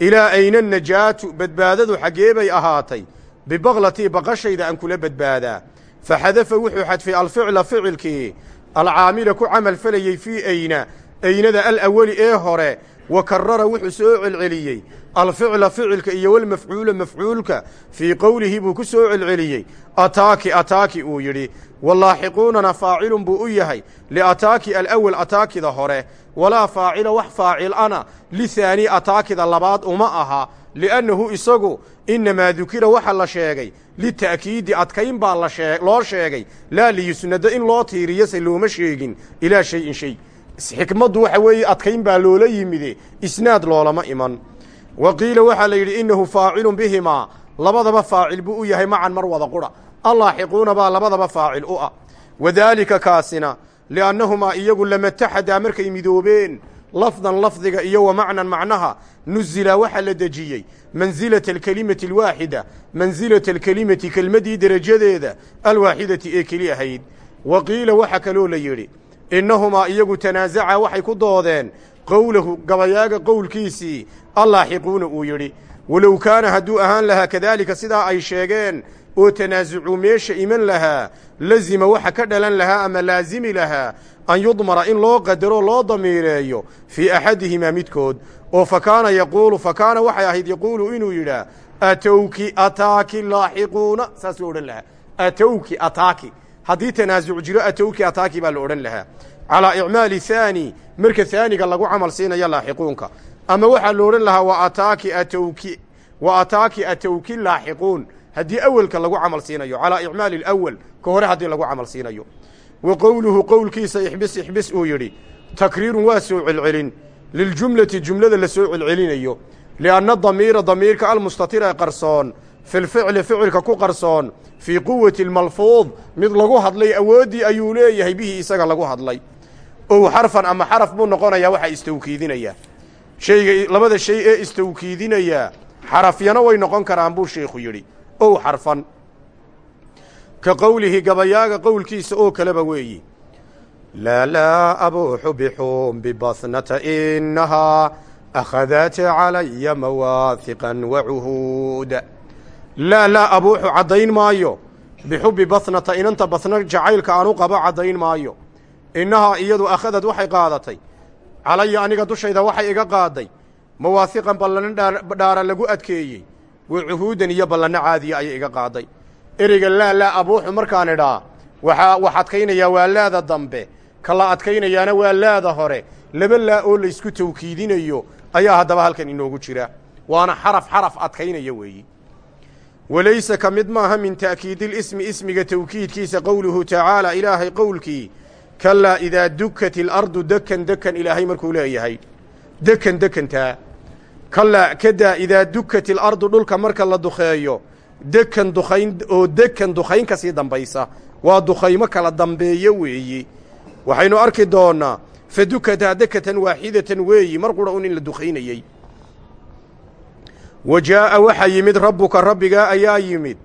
Ilaa ayna najaatu badbaadadu xaggee bay ahaatay. Bibaklatii baqashayda aan kula badbaadaa. Fa xadafa wuxuu xadfay alficla ficilkii. Alcaamila ku camal falayey fii ayna aynada alawali ee hore. Wa karara wuxuu soo celceliyey. Alficla ficilka iyo walmafcuula mafcuulka fii qowlihi buu ku soo celceliyey. Ataaki ataaki uu yidhi walaaxiquunana faacilun buu u yahay liataaki alawel ataakida hore walaa faacila wax faacil ana lihaani ataakida labaad uma aha li'annahu isagu innamaa dukira waxa la sheegay lita'kiidi adkayn baa loo sheegay laa liyusnada in loo tiiriyose looma sheegin ilaa shayin shay xikmaddu waxa weeye adkayn baa loola yimide isnaad loolama iman wa qiila waxaa la yidhi innahu faacilun bihimaa labadaba faacil buu u yahay macan mar wada qura allaaxiquuna baa labadaba faacil u ah. Wadaalika kaasina li'annahumaa iyagu lamataxadaa markay midoobeen lafdan lafdiga iyo wa macnan macnaha nuzila waxaa la dejiyey mansilata alkelimati alwaaxida mansilata alkelimati kelmaddii derajadeeda alwaaxidati ee keli ahayd. Wa qiila waxaa kaloo la yidhi innahumaa iyagu tanaasaca waxay ku doodeen qowlahu gabayaaga qowlkiisii allaaxiquuna uu yidhi walow kaana hadduu ahaan lahaa kadaalika sidaa ay sheegeen oo tanaasucuu meesha iman lahaa lazima waxa ka dhalan lahaa ama laasimi lahaa an yudmara in loo qadaro loo damiireeyo fii axadihimaa midkood. Oo fa kaana yaquulu fa kaana waxay ahayd yaquulu inuu yidhaah atowki ataaki laaxiquuna saasuu odhan lahaa. Atowki ataaki haddii tanaasuc jiro atowki ataaki baa la odhan lahaa. Calaa icmaali haani marka haaniga lagu camal siinaya laaxiquunka. Ama waxaa la odhan lahaa wa ataaki atowki wa ataaki atowki laaxiquun haddii awelka lagu camal siinayo calaa icmaali alawel ka hore haddii lagu camal siinayo. Wa qowluhu qowlkiisa ixbis ixbis uu yidhi takriirun waa soo celcelin. Liljumlati jumlada la soo celcelinayo. Lianna damiira damiirka almustatira qarsoon. Filficli ficilka ku qarsoon. Fii quwati almalfuud. Mid lagu hadlay awooddii ayuu leeyahay bihii isaga lagu hadlay. Ow xarfan ama xaraf buu noqonayaa waxaa istawkiidinayaa shayga labada shay ee istawkiidinayaa xarafyana way noqon karaan buu sheikhu yidhi ow xarfan. Ka qowlihi gabayaaga qowlkiisa oo kaleba weeyi. Laa laa abuuxu bixuum bibasnata inahaa akhadaata calaya mawaahiqan wacuhuuda laa laa abuuxu caddayn maayo. Bixubbi basnata inanta basna jacaylka aanu qabo caddayn maayo. Innahaa iyadu akhadad waxay qaadatay. Calaya aniga dushayda waxay iga qaaday. Mawaahiqan ballanno dhaara lagu adkeeyey wa cuhuudan iyo ballanno caadiya ayay iga qaaday. Ereyga laa laa abuuxu markaan idhaa waxaa wax adkaynayaa waa laada dambe. Ka la adkaynayaana waa laada hore. Laba laa oo laysku tawkiidinayo ayaa haddaba halkan inoogu jira. Waana xaraf xaraf adkaynaya weeyi. Walayse ka mid maaha min ta'kiidilismi ismiga tawkiidkiisa qowluhu tacaala ilaahay qowlkii kalaa idaa dukat ilardu dekan dekan ilaahay markuu leeyahay. Dekan dekantaa kalaa kadaa idaa dukat ilardu dhulka marka la dukheeyo dekan dukayn oo dekan dukayn ka sii dambaysa. Waa dukhaymo kala dambeeyo weeyi. Waxaynu arki doonnaa fa dukataa dekatan waaxidatan weeyi mar qura un in la dukhaynayey. Wa jaa'a waxaa yimid rabbuka rabbigaa ayaa yimid.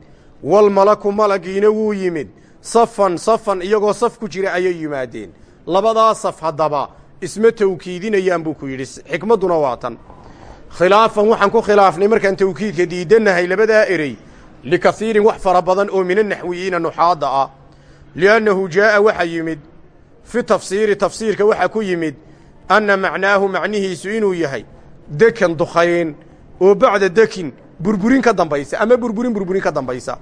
Walmalaku malagiina wuu yimid. Safan safan iyagoo saf ku jira ayay yimaadeen. Labadaa saf haddaba isma tawkiidinayaan buu ku yidhi. Xikmadduna waa tan khilaafan waxaan ku khilaafnay markaan tawkiidka diidannahay labadaa erey likasiirin wax fara badan oo mina naxwiyiina nuxaadda ah. Li'annahu jaa'a waxaa yimid fi tafsiiri tafsiirka waxaa ku yimid anna macnaahu macnihiisu inuu yahay dekan dukhayn oo bacda dekin burburin ka dambaysa ama burburin burburin ka dambaysa.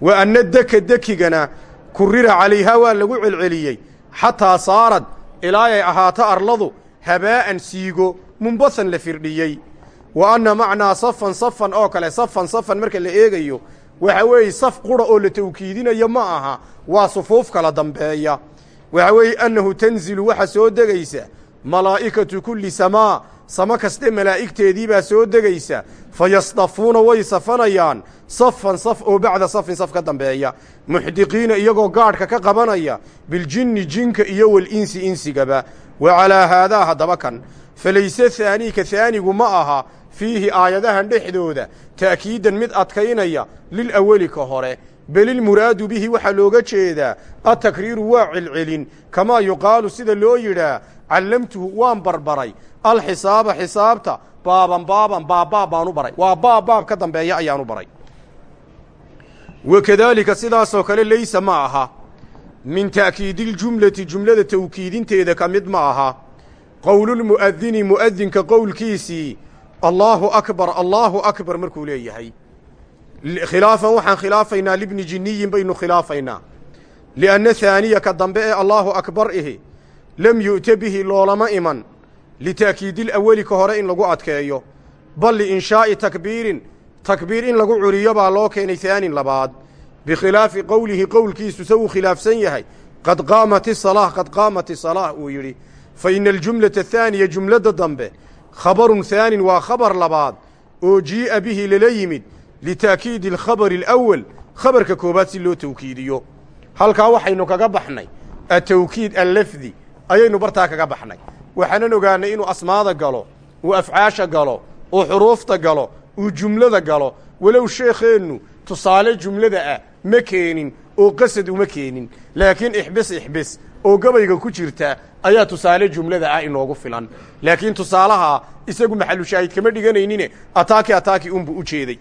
Wa anna deka dekigana kurira calayhaa waa lagu celceliyey xataa saarad ilaa ay ahaato arladu habaa'an siigo munbasan la firdhiyey wa anna macnaa safan safan oo kale safan safan marka la eegayo waxa weeye saf qura oo la tawkiidinayo ma aha waa sufuuf kala dambeeya. Waxa weeye annahu tanzilu waxa soo degaysa malaa'ikatu kulli samaa samo kaste malaa'igteedii baa soo degaysa fa yasdafuuna way safanayaan safan saf oo bacda safin saf ka dambeeya. Muxdiqiina iyagoo gaadhka ka qabanaya biljinni jinka iyo walinsi insigaba. Wa calaa haadaa haddaba kan falayse haanii ka haanigu ma aha fiihi aayadahan dhexdooda ta'kiidan mid adkaynaya lilaweli ka hore belilmuraadu bihi waxaa looga jeedaa atakriiru waa celcelin kamaa yuqaalu sida loo yidhaa callamtuhu waan barbaray alxisaaba xisaabta baaban baaban baabbaab baanu baray waa baab baab ka dambeeya ayaanu baray. Wakadaalika sidaasoo kale laysa ma aha min ta'kiidiiljumlati jumlada tawkiidinteeda ka mid ma aha qowlulmu'adini mu'adinka qowlkiisii allaahu akbar allaahu akbar markuu leeyahay. Khilaafan waxaan khilaafaynaa libni jinniyin baynu khilaafaynaa. Lianna haaniya ka dambe ee allaahu akbar ihi lam yu'ta bihi loolama iman. Lita'kiidilaweli ka hore in lagu adkeeyo. Bal liinshaa'i takbiirin takbiir in lagu curiyo baa loo keenay haanin labaad. Bikhilaafi qowlihi qowlkiisu se uu khilaafsan yahay. Qad qaamat isalaah qad qaamat isalaah uu yidhi. Fa ina aljumlata athaaniya jumladda dambe khabarun haanin waa khabar labaad oo jii'a bihi lala yimid lita'kiidi alkhabari alawal khabarka koowaad si loo tawkiidiyo halkaa waxaynu kaga baxnay atawkiid allafdi ayaynu bartaa kaga baxnay waxaanan ogaanay inuu asmaada galo uu afcaasha galo uu xuruufta galo uu jumlada galo walow sheekheennu tusaale jumlada ah ma keenin oo qasad uma keenin laakiin ixbis ixbis oo gabayga ku jirta ayaa tusaale jumlada ah inoogu filan. Laakiin tusaalaha isagu maxalu shaahid kama dhiganaynine ataaki ataaki unbu u jeeday.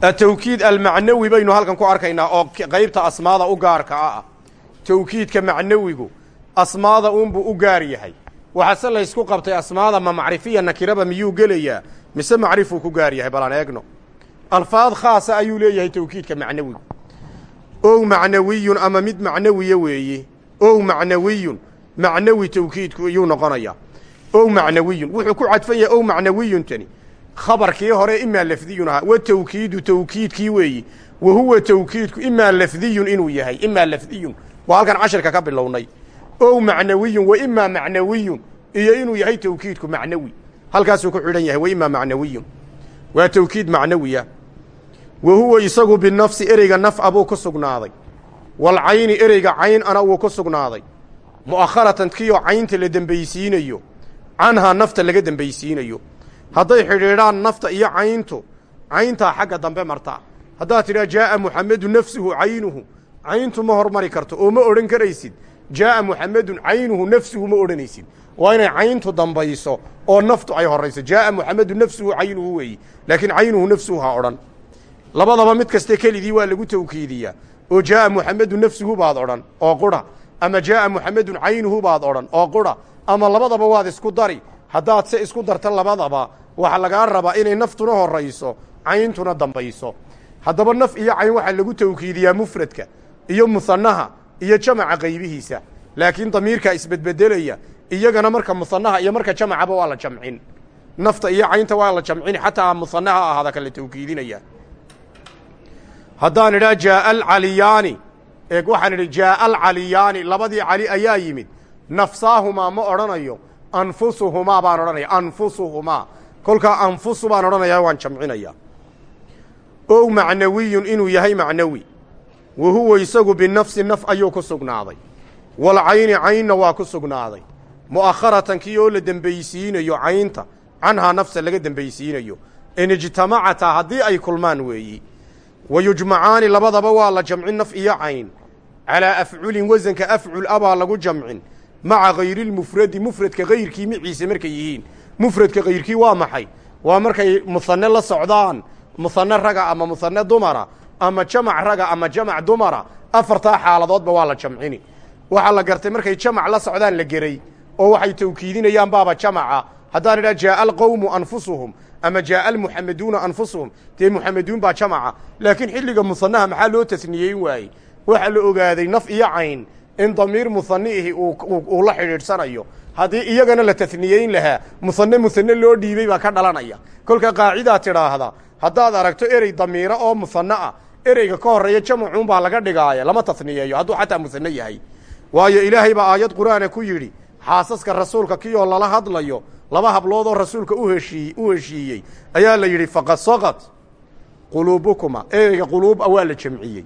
Atawkiid almacnawi baynu halkan ku arkaynaa oo qaybta asmaada u gaarka ah. Tawkiidka macnawigu asmaada unbuu u gaar yahay. Waxaase laysku qabtay asmaada ma macrifiya nakiraba miyuu gelayaa? Mise macrifuu ku gaar yahay? Balaan eegno. Alfaad khaasa ayuu leeyahay tawkiidka macnawigu ow macnawiyun ama mid macnawiya weeye ow macnawiyun macnawi tawkiidku iyuu noqonayaa. Ow macnawiyun wuxuu ku cadfan yahay ow macnawiyuntani khabarkii hore imaa lafdiyun ahaa wa tawkiidu tawkiidkii weeyi. Wa huwa tawkiidku imaa lafdiyun inuu yahay imaa lafdiyun. Waa halkan cashirka ka bilownay. Ow macnawiyun wa imaa macnawiyun iyo inuu yahay tawkiidku macnawi. Halkaasuu ku xidhan yahay wa imaa macnawiyun. Waa tawkiid macnawiya wa huwa isagu binafsi ereyga naf'a buu ku sugnaaday walcayni ereyga cayn ana wuu ku sugnaaday mu'akharatan kiyo caynta la dembaysiinayo canhaa nafta laga dembaysiinayo hadday xidhiidhaan nafta iyo cayntu cayntaa xagga dambe marta haddaad tidhaa jaa'a muxamedu nafsuhu caynuhu cayntu ma hormari karto oo ma odhan karaysid jaaa muxamedun caynuhu nafsuhu ma odhanaysid waa inay cayntu dambayso oo naftu ay horayso jaaa muxamedu nafsuhu caynuhu weeyi laakiin caynuhu nafsuhu ha odhan labadaba mid kaste kelidii waa lagu tawkiidiyaa. Oo jaaa muxamedu nafsuhu baad odhan oo qura. Ama jaaa muxamedun caynuhu baad odhan oo qura. Ama labadaba waad isku dari. Haddaad se isku darta labadaba waxaa lagaa rabaa inay naftuna horayso cayntuna dambayso. Haddaba naf iyo cayn waxaa lagu tawkiidiyaa mufradka iyo musanaha iyo jamaca qaybihiisa. Laakiin damiirkaa isbedbedelaya iyagana marka musanaha iyo marka jamacaba waa la jamcin. Nafta iyo caynta waa la jamcin xataa musanaha ahaada kala tawkiidinaya haddaan idhaa jaaa alcaliyaani eeg waxaan idhi jaaa alcaliyaani labadii cali ayaa yimid. Nafsaahumaa ma odhanayo anfusuhumaa baan odhanaya anfusuhumaa. Kolkaa anfusu baan odhanayaa waan jamcinaya ow macnawiyun inuu yahay macnawi. Wa huwa isagu binafsi naf ayuu ku sugnaaday. Walcayni caynna waa ku sugnaaday. Mu'akharatan kii oo la dembaysiinayo caynta canhaa nafsa laga dembaysiinayo in ijtamacataa haddii ay kulmaan weeyi wa yujmacaani labadaba waa la jamcin naf iyo cayn calaa afculin wasanka afcul abaa lagu jamcin maca hayrilmufradi mufradka hayrkii miciise markay yihiin mufradka hayrkii waa maxay waa markay musane la socdaan musane raga ama musane dumara ama jamac raga ama jamac dumara afartaa xaaladoodba waa la jamcini waxaa la gartay markay jamac la socdaan la geray oo waxay tawkiidinayaan baaba jamaca haddaan idhaha jaaa alqowmu anfusuhum ama jaaa almuxameduuna anfusuhum dee muxameduun baa jamaca laakiin xilliga musanaha maxaa loo tasniyeyn waayey waxaa la ogaaday naf iyo cayn in damiir musaniihi uu la xidhiidhsanayo haddii iyagana la tasniyeyn lahaa musane musane loo dhiibey baa ka dhalanaya kolka qaacidaa tidhaahda haddaad aragto erey damiira oo musane ah ereyga ka horreeya jamacuunbaa laga dhigaaya lama tasniyeeyo hadduu xataa musane yahay waayo ilaahay baa aayad qur'aana ku yidhi xaasaska rasuulka kiyoo lala hadlayo laba habloodoo rasuulka uheshii u heshiiyey. Ayaa la yidhi faqad saqad quluubukuma. Ereyga quluub a waa la jamciyey.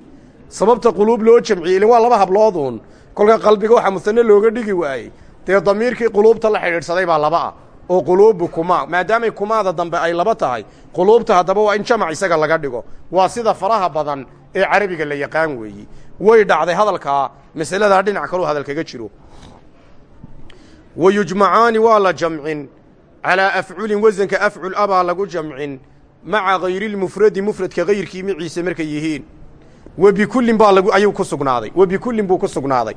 Sababta quluub loo jamciyey ilin waa laba hablooduun kolka qalbiga waxaa musane looga dhigi waayey. Dee damiirkii quluubta la xidhiidhsaday baa laba ah oo quluubu kuma maadaamay kumaada dambe ay laba tahay quluubta haddaba waa in jamac isaga laga dhigo. Waa sida faraha badan ee carabiga la yaqaan weeyi. Way dhacday hadalkaa masaladaa dhinac kaluu hadal kaga jiro wa yujmacaani waa la jamcin calaa afculin wasanka afcul abaa lagu jamcin maca hayrilmufradi mufradka hayrkii miciise markay yihiin wa bikullin baa lagu ayuu ku sugnaaday wa bikullin buu ku sugnaaday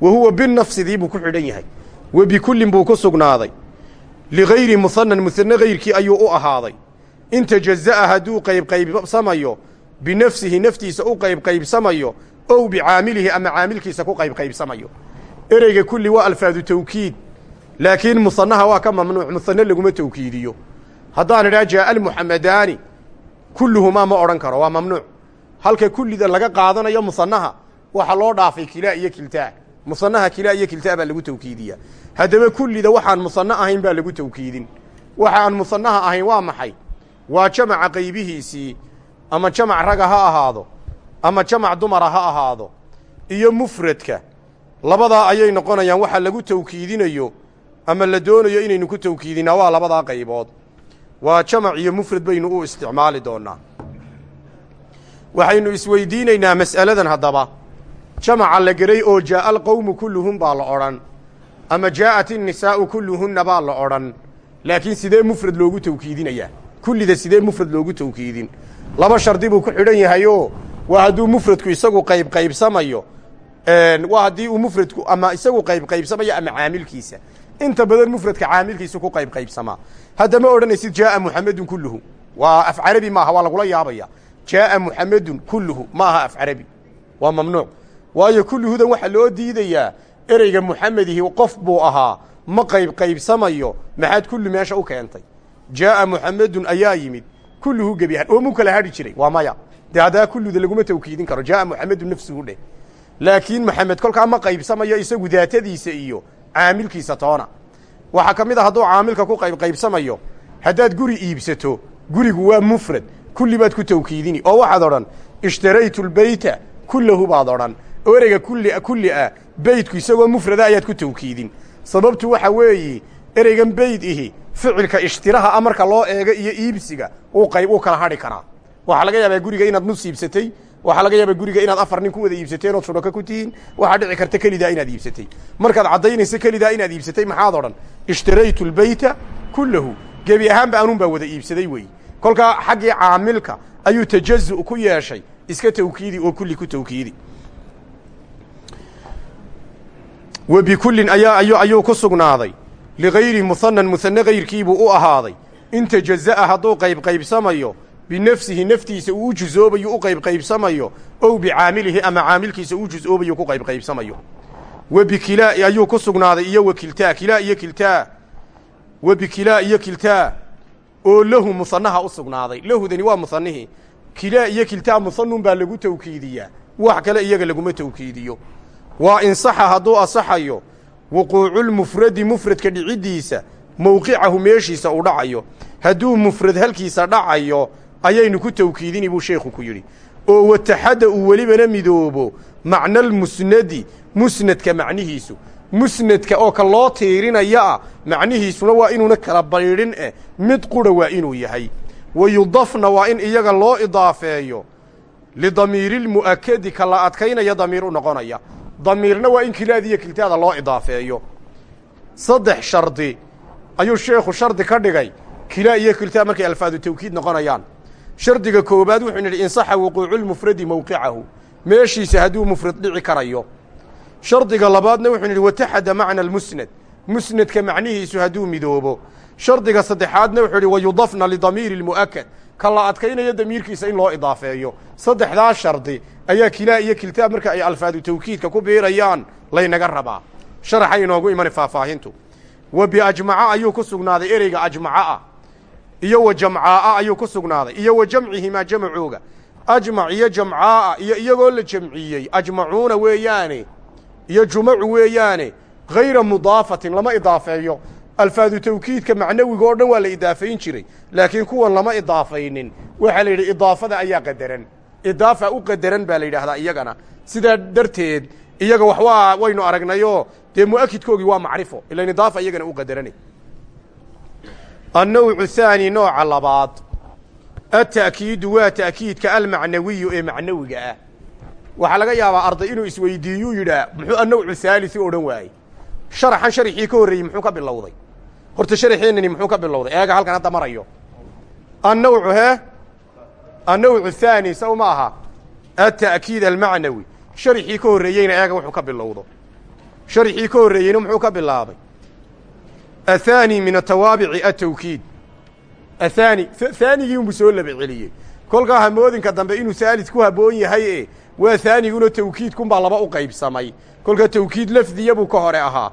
wa huwa binafsidii buu ku xidhan yahay wa bikullin buu ku sugnaaday ligayri musanan musane hayrkii ayuu u ahaaday in tajaza'a hadduu qaybqaybsamayo binafsihi naftiisa u qaybqaybsamayo ow bicaamilihi ama caamilkiisa ku qaybqaybsamayo ereyga kulli waa alfaadu tawkiid laakiin musanaha waa ka mamnuuc musane laguma tawkiidiyo. Haddaan idhaha jaaa almuxamadaani kulluhumaa ma odhan karo waa mamnuuc. Halka kullida laga qaadanayo musanaha waxaa loo dhaafay kilaa iyo kiltaa. Musanaha kilaa iyo kiltaa baa lagu tawkiidiyaa. Haddaba kullida waxaan musano ahayn baa lagu tawkiidin. Waxa aan musanaha ahayn waa maxay? Waa jamaca qaybihiisii ama jamac raga ha ahaado ama jamac dumara ha ahaado iyo mufradka labadaa ayay noqonayaan waxa lagu tawkiidinayo ama la doonayo inaynu ku tawkiidinaa waa labadaa qaybood. Waa jamac iyo mufrad baynu u isticmaali doonaa. Waxaynu isweydiinaynaa mas'aladan haddaba. Jamaca la geray oo jaaa alqowmu kulluhum baa la odhan ama jaa'at innisaa'u kulluhunna baa la odhan. Laakiin sidee mufrad loogu tawkiidinayaa? Kullida sidee mufrad loogu tawkiidin? Laba shardi buu ku xidhan yahayoo waa hadduu mufradku isagu qayb qaybsamayo waa haddii uu mufradku ama isagu qayb qaybsamayo ama caamilkiisa. Inta badan mufradka caamilkiisa ku qayb qaybsamaa hadda ma odhanaysid jaaa muxamedun kulluhu. Waa af carabi maaha waa lagula yaabaya. Jaaa muxamedun kulluhu ma aha af carabi. Waa mamnuuc. Waayo kulluhudan waxaa loo diidayaa ereyga muxamedihi qof buu ahaa. Ma qayb qaybsamayo maxaad kullu meesha u keentay. Jaaa muxamedun ayaa yimid. Kulluhu gebihan oo mu kala hadhi jiray? Waa maya. Dee haddaa kulluda laguma tawkiidin karo. Jaaa muxamedun nafsuhu dheh laakiin maxamed kolkaa ma qaybsamayo isagu daatadiisa iyo caamilkiisa toona. Waxaa ka mid a hadduu caamilka ku qayb qaybsamayo haddaad guri iibsato gurigu waa mufrad kulli baad ku tawkiidini oo waxaad odhan ishtaraytu lbeyta kullahu baad odhan oo ereyga kulli kulli ah beytku isagoo mufrada ayaad ku tawkiidin. Sababtu waxa weeye ereygan beyd ihi ficilka ishtiraha a marka loo eego iyo iibsiga uu qayb uu kala hadhi karaa. Waxaa laga yaabaa guriga inaad nus iibsatay waxaa laga yaaba guriga inaad afar nin ku wada iibsateen ood shuraka ku tihiin waxaa dhici karta kelidaa inaad iibsatay. Markaad caddaynayso kelidaa inaad iibsatay maxaad odhan ishtaraytu lbeyta kullahu. Gebi ahaanba anuun baa wada iibsaday wey. Kolkaa xaggii caamilka ayuu tajazu ku yeeshay iska tawkiidi oo kulli ku tawkiidi. Wa bikullin ayaa ayuu ku sugnaaday. Ligayri muhanan muhane kayrkiibuu u ahaaday. In tajaza'a hadduu qaybqaybsamayo binafsihi naftiisa uu u jusoobayo u qaybqaybsamayo ow bicaamilihi ama caamilkiisa uu jusoobayo ku qaybqaybsamayo. Wa bikilaa ayuu ku sugnaaday iyo wa kiltaa kilaa iyo kiltaa. Wa bikilaa iyo kiltaa oo lahu muhanaha u sugnaaday. Lahudani waa muhanihii kilaa iyo kiltaa muhanun baa lagu tawkiidiyaa. Wax kale iyaga laguma tawkiidiyo. Waa insaxa hadduu asaxayo wuquuculmufradi mufradka dhiciddiisa mowqicahu meeshiisa uu dhacayo. Hadduu mufrad halkiisa dhacayo ayaynu ku tawkiidini buu sheekhu ku yidhi. Oo wataxadda uu welibana midoobo macnaalmusnadi musnadka macnihiisu. Musnadka oo ka loo tiirinaya ah macnihiisuna waa inuuna kala baydhin eh. Mid qura waa inuu yahay. Wa yudafna waa in iyaga loo idaafeeyo. Lidamiirilmu'akadi ka la adkaynaya damiir u noqonaya. Damiirna waa in kilaadiiyo kiltaada loo idaafeeyo. Saddex shardi ayuu sheekhu shardi ka dhigay. Kilaa iyo kiltaa markay alfaadu tawkiid noqonayaan shardiga koowaad wuxuu nidhi insaxa wuquuculmufradi mowqicahu meeshiisa hadduu mufrad dhici karayo. Shardiga labaadna wuxuu nidhi wataxada macna almusnad. Musnadka macnihiisu hadduu midoobo. Shardiga saddexaadna wuxuu idhi wayudafna lidamiiri lmu'akad ka la adkaynayo damiirkiisa in loo idaafeeyo. Saddexdaa shardi ayaa kilaa iyo kiltaa marka ay alfaadu tawkiidka ku biirayaan laynaga rabaa. Sharaxay inoogu imani faahfaahintu. Wa biajmaca ayuu ku sugnaaday ereyga ajmaca ah iyo wa jamcaaa ayuu ku sugnaaday iyo wa jamcihimaa jamacooga ajmac iyo jamcaaa iyo iyagoo la jamciyey ajmacuuna weeyaane iyo jumacu weeyaane hayra mudaafatin lama idaafeeyo. Alfaadu tawkiidka macnawiga oo dhan waa la idaafayn jiray laakiin kuwan lama idaafaynin. Waxaa la yidhi idaafada ayaa qadaran. Idaafa u qadaran baa la yidhaahdaa iyagana. Sidaa darteed iyaga wax waa waynu aragnayoo dee mu'akidkoogii waa macrifo ilan idaafa iyagana u qadarane annawcu haani nooca labaad. Ata'kiidu waa ta'kiidka almacnawiyu ee macnawiga ah. Waxaa laga yaabaa arday inuu isweydiiyuu yidhaa muxuu annawcu haaliثi odhan waayey? Sharaxan sharxii ka horreeyey muxuu ka bilowday. Horta sharaxeenani muxuu ka bilowday. Eega halkan hadda marayo. Annawcu hee annawcu haani saw ma aha. Ata'kiid almacnawi. Sharxii ka horreeyeyna eega wuxuu ka bilowdo. Sharxii ka horreeyeyna muxuu ka bilaabay athaani min atawaabici atawkiid athaani haanigii unbu soo laba celiyey kolkaa hamoodinka dambe inuu haalid ku habboon yahay e waa haaniguna tawkiidkunbaa laba u qaybsamay kolkaa tawkiid lafdiya buu ka hore ahaa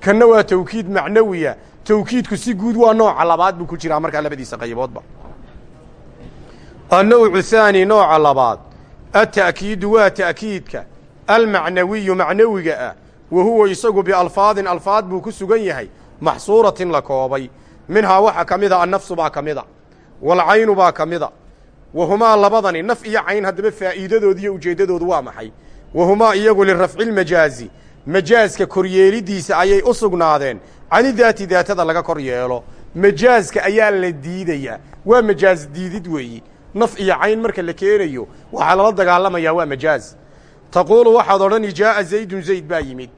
kanna waa tawkiid macnawiya tawkiidku si guud waa nooca labaad buu ku jiraa markaa labadiisa qayboodba annawcu haani nooca labaad ata'kiidu waa ta'kiidka almacnawiyu macnawiga ah wa huwa isagu bialfaadin alfaad buu ku sugan yahay maxsuuratin la koobay minhaa waxaa ka mida annafsu baa ka mida walcaynu baa ka mida wahumaa labadani naf iyo cayn haddaba faa'iidadoodu iyo ujeeddadoodu waa maxay wahumaa iyagu lirafcilmajaazi majaaska koryeelidiisa ayay u sugnaadeen cani daati daatada laga kor yeelo majaaska ayaa la diidayaa waa majaaz diidid weeyi naf iyo cayn marka la keenayo waxaa lala dagaalamayaa waa majaaz taquulu waxaad odhani jaa'a zaydun zayd baa yimid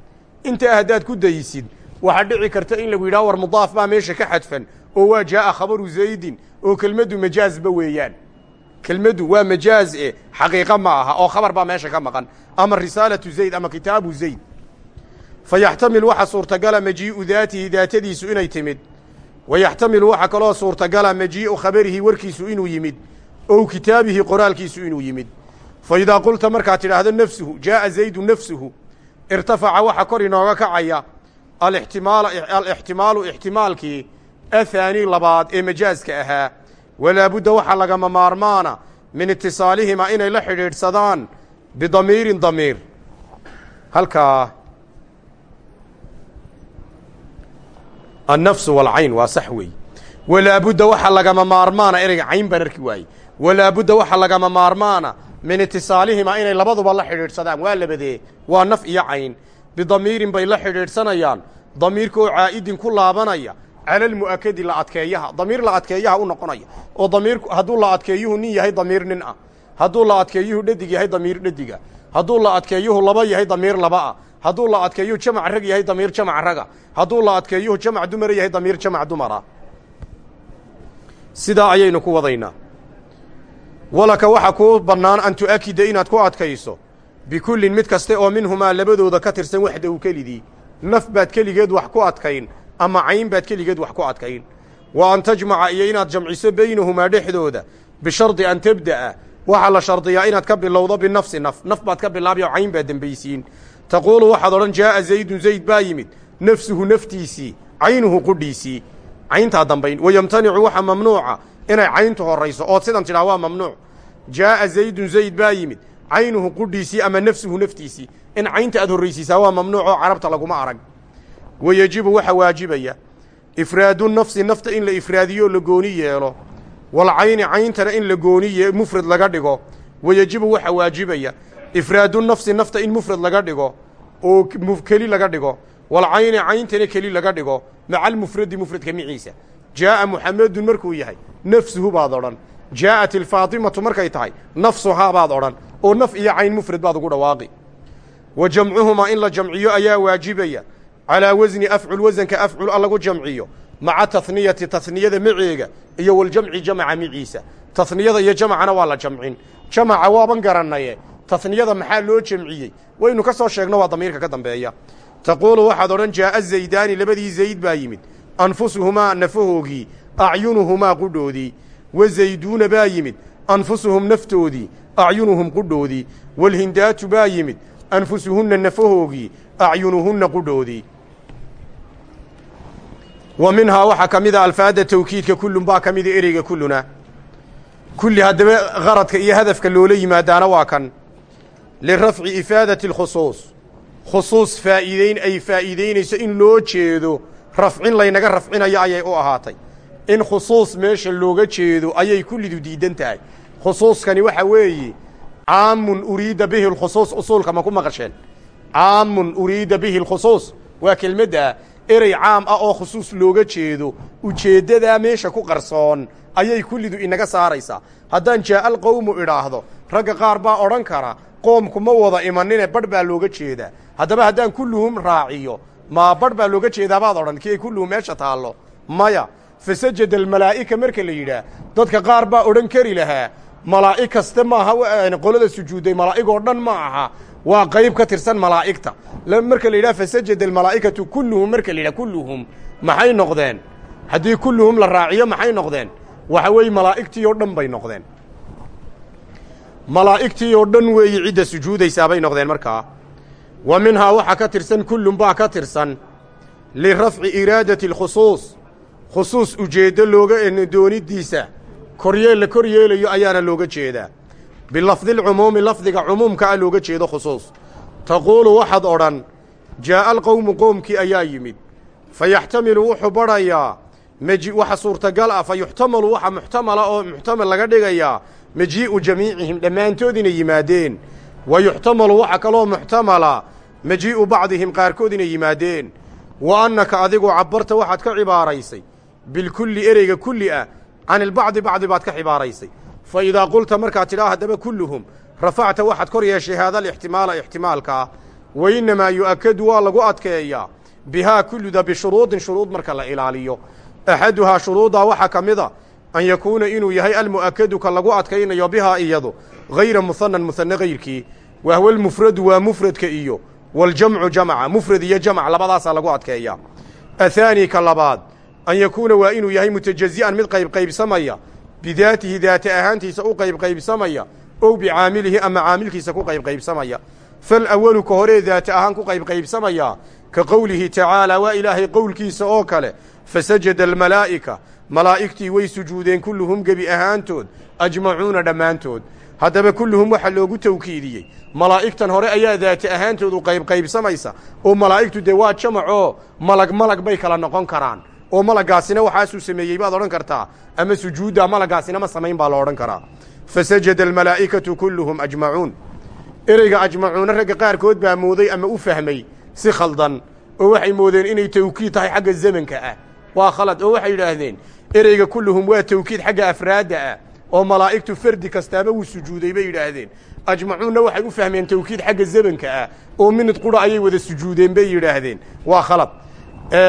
intaa haddaad ku dayisid waxaa dhici karta in lagu yidhaha war mudaaf baa meesha ka xadfan. Oo waa jaa'a khabaru zaydin oo kelmaddu majaazba weeyaan. Kelmaddu waa majaaz e xaqiiqa ma aha oo khabar baa meesha ka maqan. Ama risaalatu zayd ama kitaabu zayd. Fa yaxtamil waxa suurtagala majii'u daatihi daatadiisu inay timid. Wa yaxtamilu waxa kaloo suurtagala majii'u khabarihi warkiisu inuu yimid. Ow kitaabihi qoraalkiisu inuu yimid. Fa idaa qulta markaad tidhaahdo nafsuhu jaa'a zaydu nafsuhu irtafaca waxa kor inooga kacaya alixtimaal alixtimaalu ixtimaalkii athaani labaad ee majaaska ahaa. Walaabudda waxaa lagama maarmaana min itisaalihima inay la xidhiidhsadaan bidamiirin damiir. Halkaa annafsu walcayn waa sax weey. Walaabudda waxa lagama maarmaana ereyga cayn baan arki waaye walaabudda waxa lagama maarmaana min itisaalihima inay labaduba la xidhiidhsadaan. Waa labadee waa naf iyo cayn. Bidamiirin bay la xidhiidhsanayaan. Damiirkaoo caa'idin ku laabanaya cala almu'akadi la adkeeyaha damiir la adkeeyaha u noqonaya. Oo damiirku hadduu la adkeeyuhu nin yahay damiir nin ah. Hadduu la adkeeyuhu dhadig yahay damiir dhadiga. Hadduu la adkeeyuhu laba yahay damiir laba'a hadduu la adkeeyuhu jamac rag yahay damiir jamac raga. Hadduu la adkeeyuhu jamac dumara yahay damiir jamac dumara. Sidaa ayaynu ku wadaynaa walaka waxa kuu bannaan an tu'akida inaad ku adkayso. Bikullin mid kaste oo minhumaa labadooda ka tirsan waxdahu kelidii. Naf baad keligeed wax ku adkayn ama cayn baad keligeed wax ku adkayn. Wa an tajmaca iyo inaad jamciso baynahumaa dhexdooda bishardi an tabda'a. Waxaa la shardiyaa inaad ka bilowdo binafsi naf. Naf baad ka bilaabiyo cayn baad dembaysiin taquulu waxaad odhan jaa'a zaydun zayd baa yimid. Nafsuhu naftiisii caynuhu qudhiisii. Cayntaa dambayn. Wayamtanicu waxa mamnuuca inay cayntu horrayso ood sidan tidhaha waa mamnuuc. Jaa'a zaydun zayd baa yimid. Caynuhu qudhiisii ama nafsuhu naftiisii. In caynta aad horraysiisaa waa mamnuuc oo carabta laguma arag. Wayejibu waxa waajibaya ifraadu nafsi nafta in la ifraadiyo la gooni yeelo. Walcayni cayntana in la gooniye mufrad laga dhigo. Wayejibu waxa waajibaya ifraadu nafsi nafta in mufrad laga dhigo. Oo keli laga dhigo. Walcayni cayntana keli laga dhigo. Maca almufradi mufradka miciisa jaa'a muxamedun markuu yahay nafsuhu baad odhan jaa'at ilfaatimatu markay tahay nafsuhaa baad odhan oo naf iyo cayn mufrad baad ugu dhawaaqi wa jamcuhumaa in la jamciyo ayaa waajibaya calaa wasni afcul wasanka afcul a lagu jamciyo maca tahniyati tahniyada maceega iyo waljamci jamaca miciisa tahniyada iyo jamacana waa la jamcin jamaca waaban garannaye tahniyada maxaa loo jamciyey waynu ka soo sheegno waa damiirka ka dambeeya taquulu waxaad odhan jaa'a zaydaani labadii zayd baa yimid anfusuhumaa nafahoogii acyunuhumaa qudhoodii. Wa zayduuna baa yimid anfusuhum naftoodii acyunuhum qudhoodii. Walhindaatu baa yimid anfusuhunna nafahoogii acyunuhunna qudhoodii. Wa minhaa waxaa ka mid a alfaada tawkiidka kullun baa ka mida ereyga kulluna. Kulli haddaba qaradka iyo hadafka loola yimaadaana waa kan. Lirafci ifaadati alkhusuus. Khusuus faa'iideyn ay faa'iideynayso in loo jeedo rafcin laynaga rafcinayo ayay u ahaatay. In khusuus meesha looga jeedo ayay kullidu diidan tahay. Khusuuskani waxa weeye caamun uriida bihi lkhusuus usuulka ma ku maqasheen. Caamun uriida bihi lkhusuus waa kelmadda erey caam ah oo khusuus looga jeedo ujeeddadaa meesha ku qarsoon ayay kullidu inaga saaraysaa. Haddaan jaa'al qowmu idhaahdo ragga qaar baa odhan kara qoomku ma wada imanine badh baa looga jeedaa. Haddaba haddaan kulluhum raaciyo maa badh baa looga jeedaa baad odhan kii ay kulluhum meesha taallo. Maya fasajada almalaa'ika marka la yidhaah dadka qaar baa odhan kari lahaa malaa'ig kaste maaha qolada sujuudday malaa'igoo dhan ma aha waa qayb ka tirsan malaa'igta. Marka la yidhaha fasajada almalaa'ikatu kulluhum marka la yidhaha kulluhum maxay noqdeen? Haddii kulluhum la raaciyo maxay noqdeen? Waxa weeye malaa'igtii oo dhan bay noqdeen. Malaa'igtii oo dhan weeye cidda sujuudaysaa bay noqdeen markaa wa minhaa waxaa ka tirsan kullun baa ka tirsan. Lirafci iraadati alkhusuus. Khusuus ujeeddo looga dooniddiisa. Koryeel la kor yeelayo ayaana looga jeedaa bilafdilcumuumi lafdiga cumuumka ah looga jeedo khusuus. Taquulu waxaad odhan jaa'a alqowmu qoomkii ayaa yimid. Fa yaxtamilu wuxuu badhayaa mji waxa suurtagal ah fa yuxtamalu waxa muxtamala oo muxtamal laga dhigayaa majii'u jamiicihim dhammaantood inay yimaadeen. Wa waxa kaloo muxtamala majii'u bacdihim qaarkood inay yimaadeen. Wa annaka adigu cabbarta waxaad ka cibaaraysay. Bilkulli ereyga kulli ah can ilbacdi bacdi baad ka cibaaraysay. Fa idaa qulta markaad tidhaa haddaba kulluhum rafacta waxaad kor yeeshay haada alixtimaala ixtimaalkaa wa innamaa yu'akadu waa lagu adkeeyaa bihaa kulluda bishuruudin shuruud marka la ilaaliyo. Axaduhaa shuruuddaa waxaa ka mid a an yakuuna inuu yahay almu'akadu ka lagu adkaynayo bihaa iyadu hayra muhanan muhane hayrkii wahwa almufradu waa mufradka iyo waljamcu jamca mufrad iyo jamc labadaasaa lagu adkeeyaa athaani ka labaad an yakuuna waa inuu yahay mutajazi'an mid qaybqaybsamaya bidaatihi daata ahaantiisa u qaybqaybsamaya ow bicaamilihi ama caamilkiisa ku qaybqaybsamaya falawalu ka horee daata ahaan ku qaybqaybsamaya ka qowlihi tacaalaa waa ilaahay qowlkiisa oo kale fasajada almalaa'ika malaa'igtii way sujuudeen kulluhum gebi ahaantood ajmacuuna dhammaantood haddaba kulluhum waxaa loogu tawkiidiyey. Malaa'igtan hore ayaa daata ahaantood u qaybqaybsamaysa oo malaa'igtu dee waa jamacoo malag malag bay kala noqon karaan. Oo malaggaasina waxaasuu sameeyey baad odhan kartaa. Ama sujuuddaa malaggaasina ma samayn baa lo odhan karaa. Fasajada almalaa'ikatu kulluhum ajmacuun ereyga ajmacuuna ragga qaarkood baa mooday ama u fahmay si khaldan oo waxay moodeen inay tawkiid tahay xagga zamanka ah. Waa khalad oo waxay yidhaahdeen ereyga kulluhum waa tawkiid xagga afraadda ah oo malaa'igtu fardi kastaaba wuu sujuuday bay yidhaahdeen. Ajmacuunna waxay u fahmeen tawkiid xagga zamanka ah oo minid qura ayay wada sujuudeen bay yidhaahdeen. Waa khalad.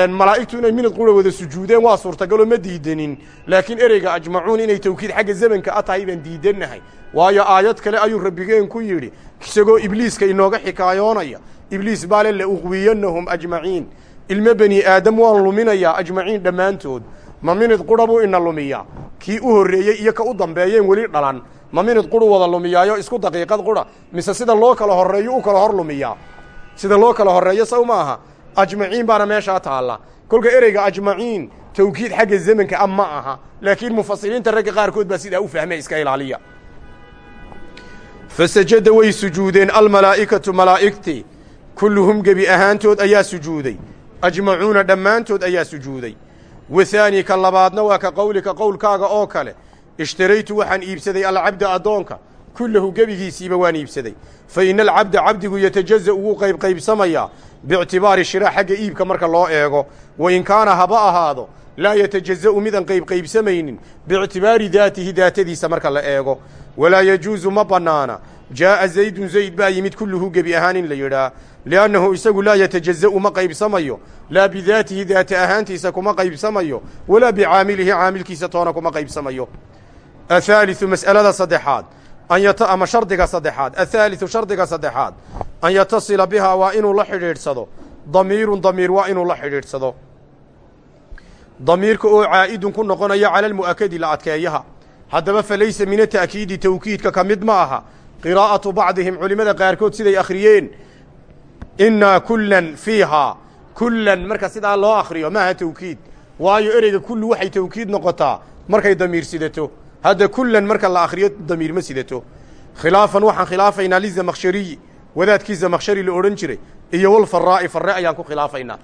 Malaa'igtu inay minid qura wada sujuudeen waa suurtagaloo ma diidanin laakiin ereyga ajmacuun inay tawkiid xagga zamanka a tahay baan diidannahay. Waayo aayad kale ayuu rabbigeen ku yidhi isagoo ibliiska inooga xikaayoonaya ibliis baa le la uqwiyannahum ajmaciin. Ilmo beni aadam waan luminayaa ajmaciin dhammaantood. Ma minid qura buu ina lumiyaa kii u horreeyey iyo ka u dambeeyeen weli dhalan. Ma minid quru wada lumiyaayo isku daqiiqad qura. Mise sida loo kala horreeyo u kala hor lumiyaa. Sida loo kala horreeyo saw ma aha. Ajmaciin baana meeshaa taalla. Kolka ereyga ajmaciin tawkiid xagga zamanka a ma aha. Laakiin mufasiriinta ragga qaarkood baa sidaa u fahmay iska ilaaliya. Fasajada way sujuudeen almalaa'ikatu malaa'igtii kulluhum gebi ahaantood ayaa sujuuday. Ajmacuuna dhammaantood ayaa sujuuday wathaani ka labaadna waa ka qowlika qowlkaaga oo kale. Ishtaraytu waxaan iibsaday alcabda addoonka. Kullahu gebigiisiiba waan iibsaday. Fa ina alcabda cabdigu yatajaza'u wuu qaybqaybsamayaa biictibaari shiraa xagga iibka marka loo eego. Wa in kaana haba ahaado laa yatajaza'u midaan qaybqaybsamaynin biictibaari daatihi daatadiisa marka la eego. Walaa yajuusu ma bannaana jaa'a zaydun zayd baa yimid kulluhu gebi ahaan in la yidhaah liannahu isagu laa yatajaza'u ma qaybsamayo laa bidaatihi daata ahaantiisa kuma qaybsamayo walaa bicaamilihi caamilkiisa toona kuma qaybsamayo athaaliثu mas'alada saddexaad ama shardiga saddexaad athaaliثu shardiga saddexaad an yatasila bihaa waa inuu la xidhiidhsado damiirun damiir waa inuu la xidhiidhsado damiirka oo caa'idun ku noqonaya cala almu'akadi la adkeeyaha haddaba fa laysa min ata'kiidi tawkiidka ka mid ma aha qiraa'atu bacdihim culimmada qaarkood siday akhriyeen innaa kullan fiihaa kullan marka sidaa loo akhriyo maaha tawkiid. Waayo ereyga kullu waxay tawkiid noqotaa markay damiir sidato. Hadda kullan marka la akhriyo damiir ma sidato. Khilaafan waxaan khilaafaynaa lizamakhshariyi wadaadkii zamakhshari la odhan jiray iyo walfaraa'i farre ayaan ku khilaafaynaa.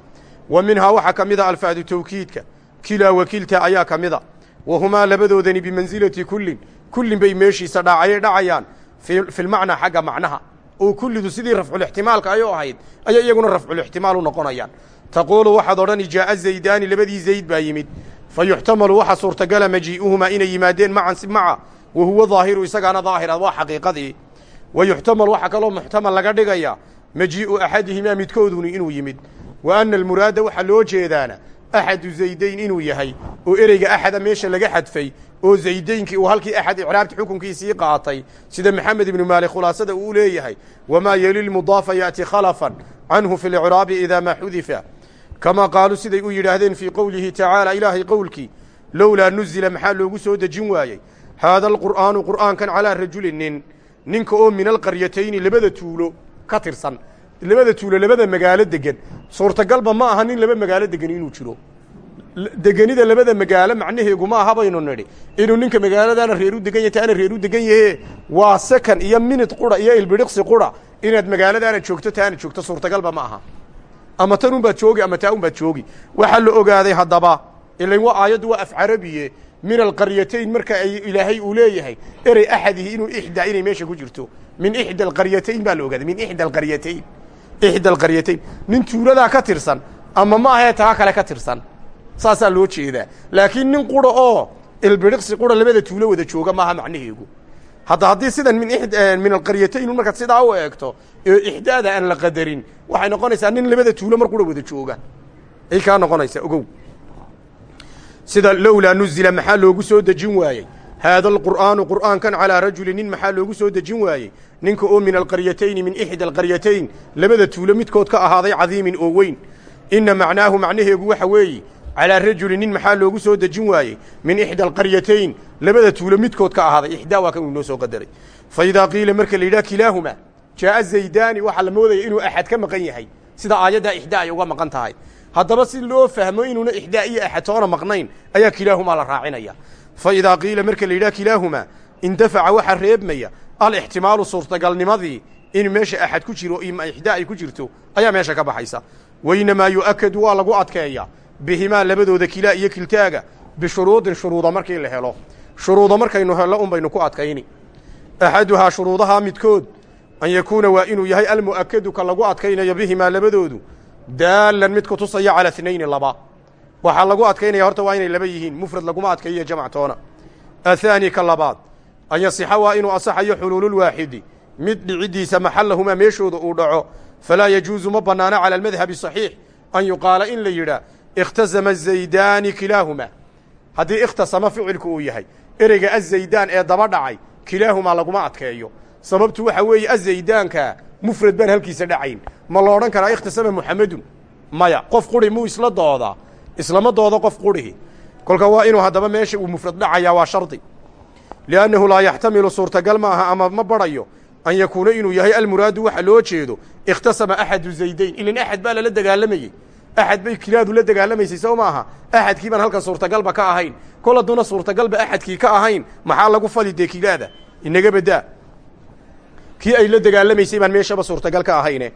Wa minhaa waxaa ka mid a alfaadu tawkiidka kilaa wakiilta ayaa ka mida. Wa humaa labadoodani bimansilati kullin kullin bay meeshiisa dhaacayay dhacayaan filmacnaa xagga macnaha oo kullidu sidii rafculixtimaalka ayuu ahayd ayay iyaguna rafculixtimaal u noqonayaan. Taquulu waxaad odhani jaa'a zaydaani labadii zayd baa yimid. Fa yuxtamalu waxa suurtagala majii'uhumaa inay yimaadeen macan si maca wa huwa daahiru isagaana daahira waa xaqiiqadii. Wa yuxtamal waxaa kaloo muxtamal laga dhigayaa majii'u axadihimaa midkooduni inuu yimid. Wa anna almuraada waxaa loo jeedaana axadu zaydayn inuu yahay oo ereyga axada meesha laga xadfay oo zaydaynkii uu halkii axad icraabta xukunkiisii qaatay sida maxamed ibnu maalik khulaasada uu leeyahay wamaa yeli lmudaafa ya'ti khalafan canhu fi licraabi idaa maa xudifa. Kamaa qaaluu siday u yidhaahdeen fii qowlihi tacaala ilaahay qowlkii lowlaa nuzila maxaa loogu soo dejin waayey? Haada alqur'aanu qur'aankan calaa rajulin nin ninka oo min alqaryatayni labada tuulo ka tirsan labada tuulo labada magaalo degan suurtagalba ma aha nin laba magaalo degan inuu jiro degenida labada magaalo macnaheegu ma aha baynu nidhi. Inuu ninka magaaladaana reer u degan yahay taana reer u degan yahe waa sekan iyo minid qura iyo ilbidhiqsi qura. Inaad magaaladaana joogto taana joogto suurtagalba ma aha. Ama tan un baad joogi ama taa un baad joogi. Waxaa la ogaaday haddaba ilan waa aayaddu waa af carabiye min alqaryatayn marka ay ilaahay uu leeyahay erey axadihi inuu ixdaa inay meesha ku jirto. Min ixda alqaryatayn baa la ogaaday min ixda alqaryatayn. Ixda alqaryatayn. Nin tuuladaa ka tirsan ama ma ahee taa kale ka tirsan saasaa loo jeedaa. Laakiin nin qura oo ilbidhiqsi qura labada tuulo wada jooga maaha macnaheegu. Hadda haddii sidan min min alqaryatayn markaad sidaa u eegto ee ixdaada aan la qadarin waxay noqonaysaa nin labada tuulo mar qura wada jooga. Ay kaa noqonaysaa ogow. Sida lowlaa nuzila maxaa loogu soo dejin waayey? Haada alqur'aanu qur'aankan calaa rajuli nin maxaa loogu soo dejin waayey? Ninka oo min alqaryatayni min ixda alqaryatayn labada tuulo midkood ka ahaaday cadiimin oo weyn. Ina macnaahu macnaheegu waxa weeye calaa rajuli nin maxaa loogu soo dejin waayey? Min ixda alqaryatayn. Labada tuulo midkood ka ahaaday. Ixdaa waa kan uu soo qadaray. Fa idaa qiila marka la yidhaha kilaahumaa jaa'a zaydaani. Waxaa la moodaya inuu axad ka maqan yahay. Sida aayaddaa ixdaa ay uga maqan tahay. Haddaba si loo fahmo inuuna ixdaa iyo axad toona maqnayn ayaa kilaahumaa la raacinaya. Fa idaa qiila marka la yidhaha kilaahumaa indafaca waxaa reebmaya alixtimaalu suurtagalnimadii in meesha axad ku jiro ixdaa ay ku jirto ayaa meesha ka baxaysa. Waynamaa yu'akadu waa lagu adkeeyaa bihimaa labadooda kilaa iyo kiltaaga bishuruudin shuruuda markii la helo. Shuruuda markaynu hello un baynu ku adkayni. Axaduhaa shuruudahaa midkood an yakuuna waa inuu yahay almu'akadu ka lagu adkaynayo bihimaa labadoodu daalan mid ku tusaya calaa inayni laba. Waxaa lagu adkaynaya horta waa inay laba yihiin mufrad laguma adkayiyo jamc toona athaani ka labaad an yasixa waa inuu asaxayo xuluululwaaxidi mid dhiciddiisa maxallahumaa meeshooda uu dhaco falaa yajuusu ma bannaano cala almadhabi saxiix an yuqaala in la yidhaa ikhtasama zaydaani kilaahumaa haddii ikhtasama ficilku uu yahay ereyga azaydaan ee daba dhacay kilaahumaa laguma adkeeyo sababtu waxa weeye azaydaanka mufrad baan halkiisa dhacayn ma lo odhan karaa ikhtasama muxamedun maya qof quri muu isla doodaa islama doodo qof qurihi kolka waa inuu haddaba meesha uu mufrad dhacayaa waa shardi liannahu laa yaxtamilu suurtagal ma aha ama ma badhayo an yakuuna inuu yahay almuraadu waxa loo jeedo ikhtasama axadu zaydayn ilan axad baa lala dagaalamayey axad bay kilaadu la dagaalamaysay sow ma aha axadkii baan halkan suurtagalba ka ahayn kol hadduuna suurtagalba axadkii ka ahayn maxaa lagu fali dee kilaada inaga beddaa kii ay la dagaalamaysay baan meeshaba suurtagal ka ahayne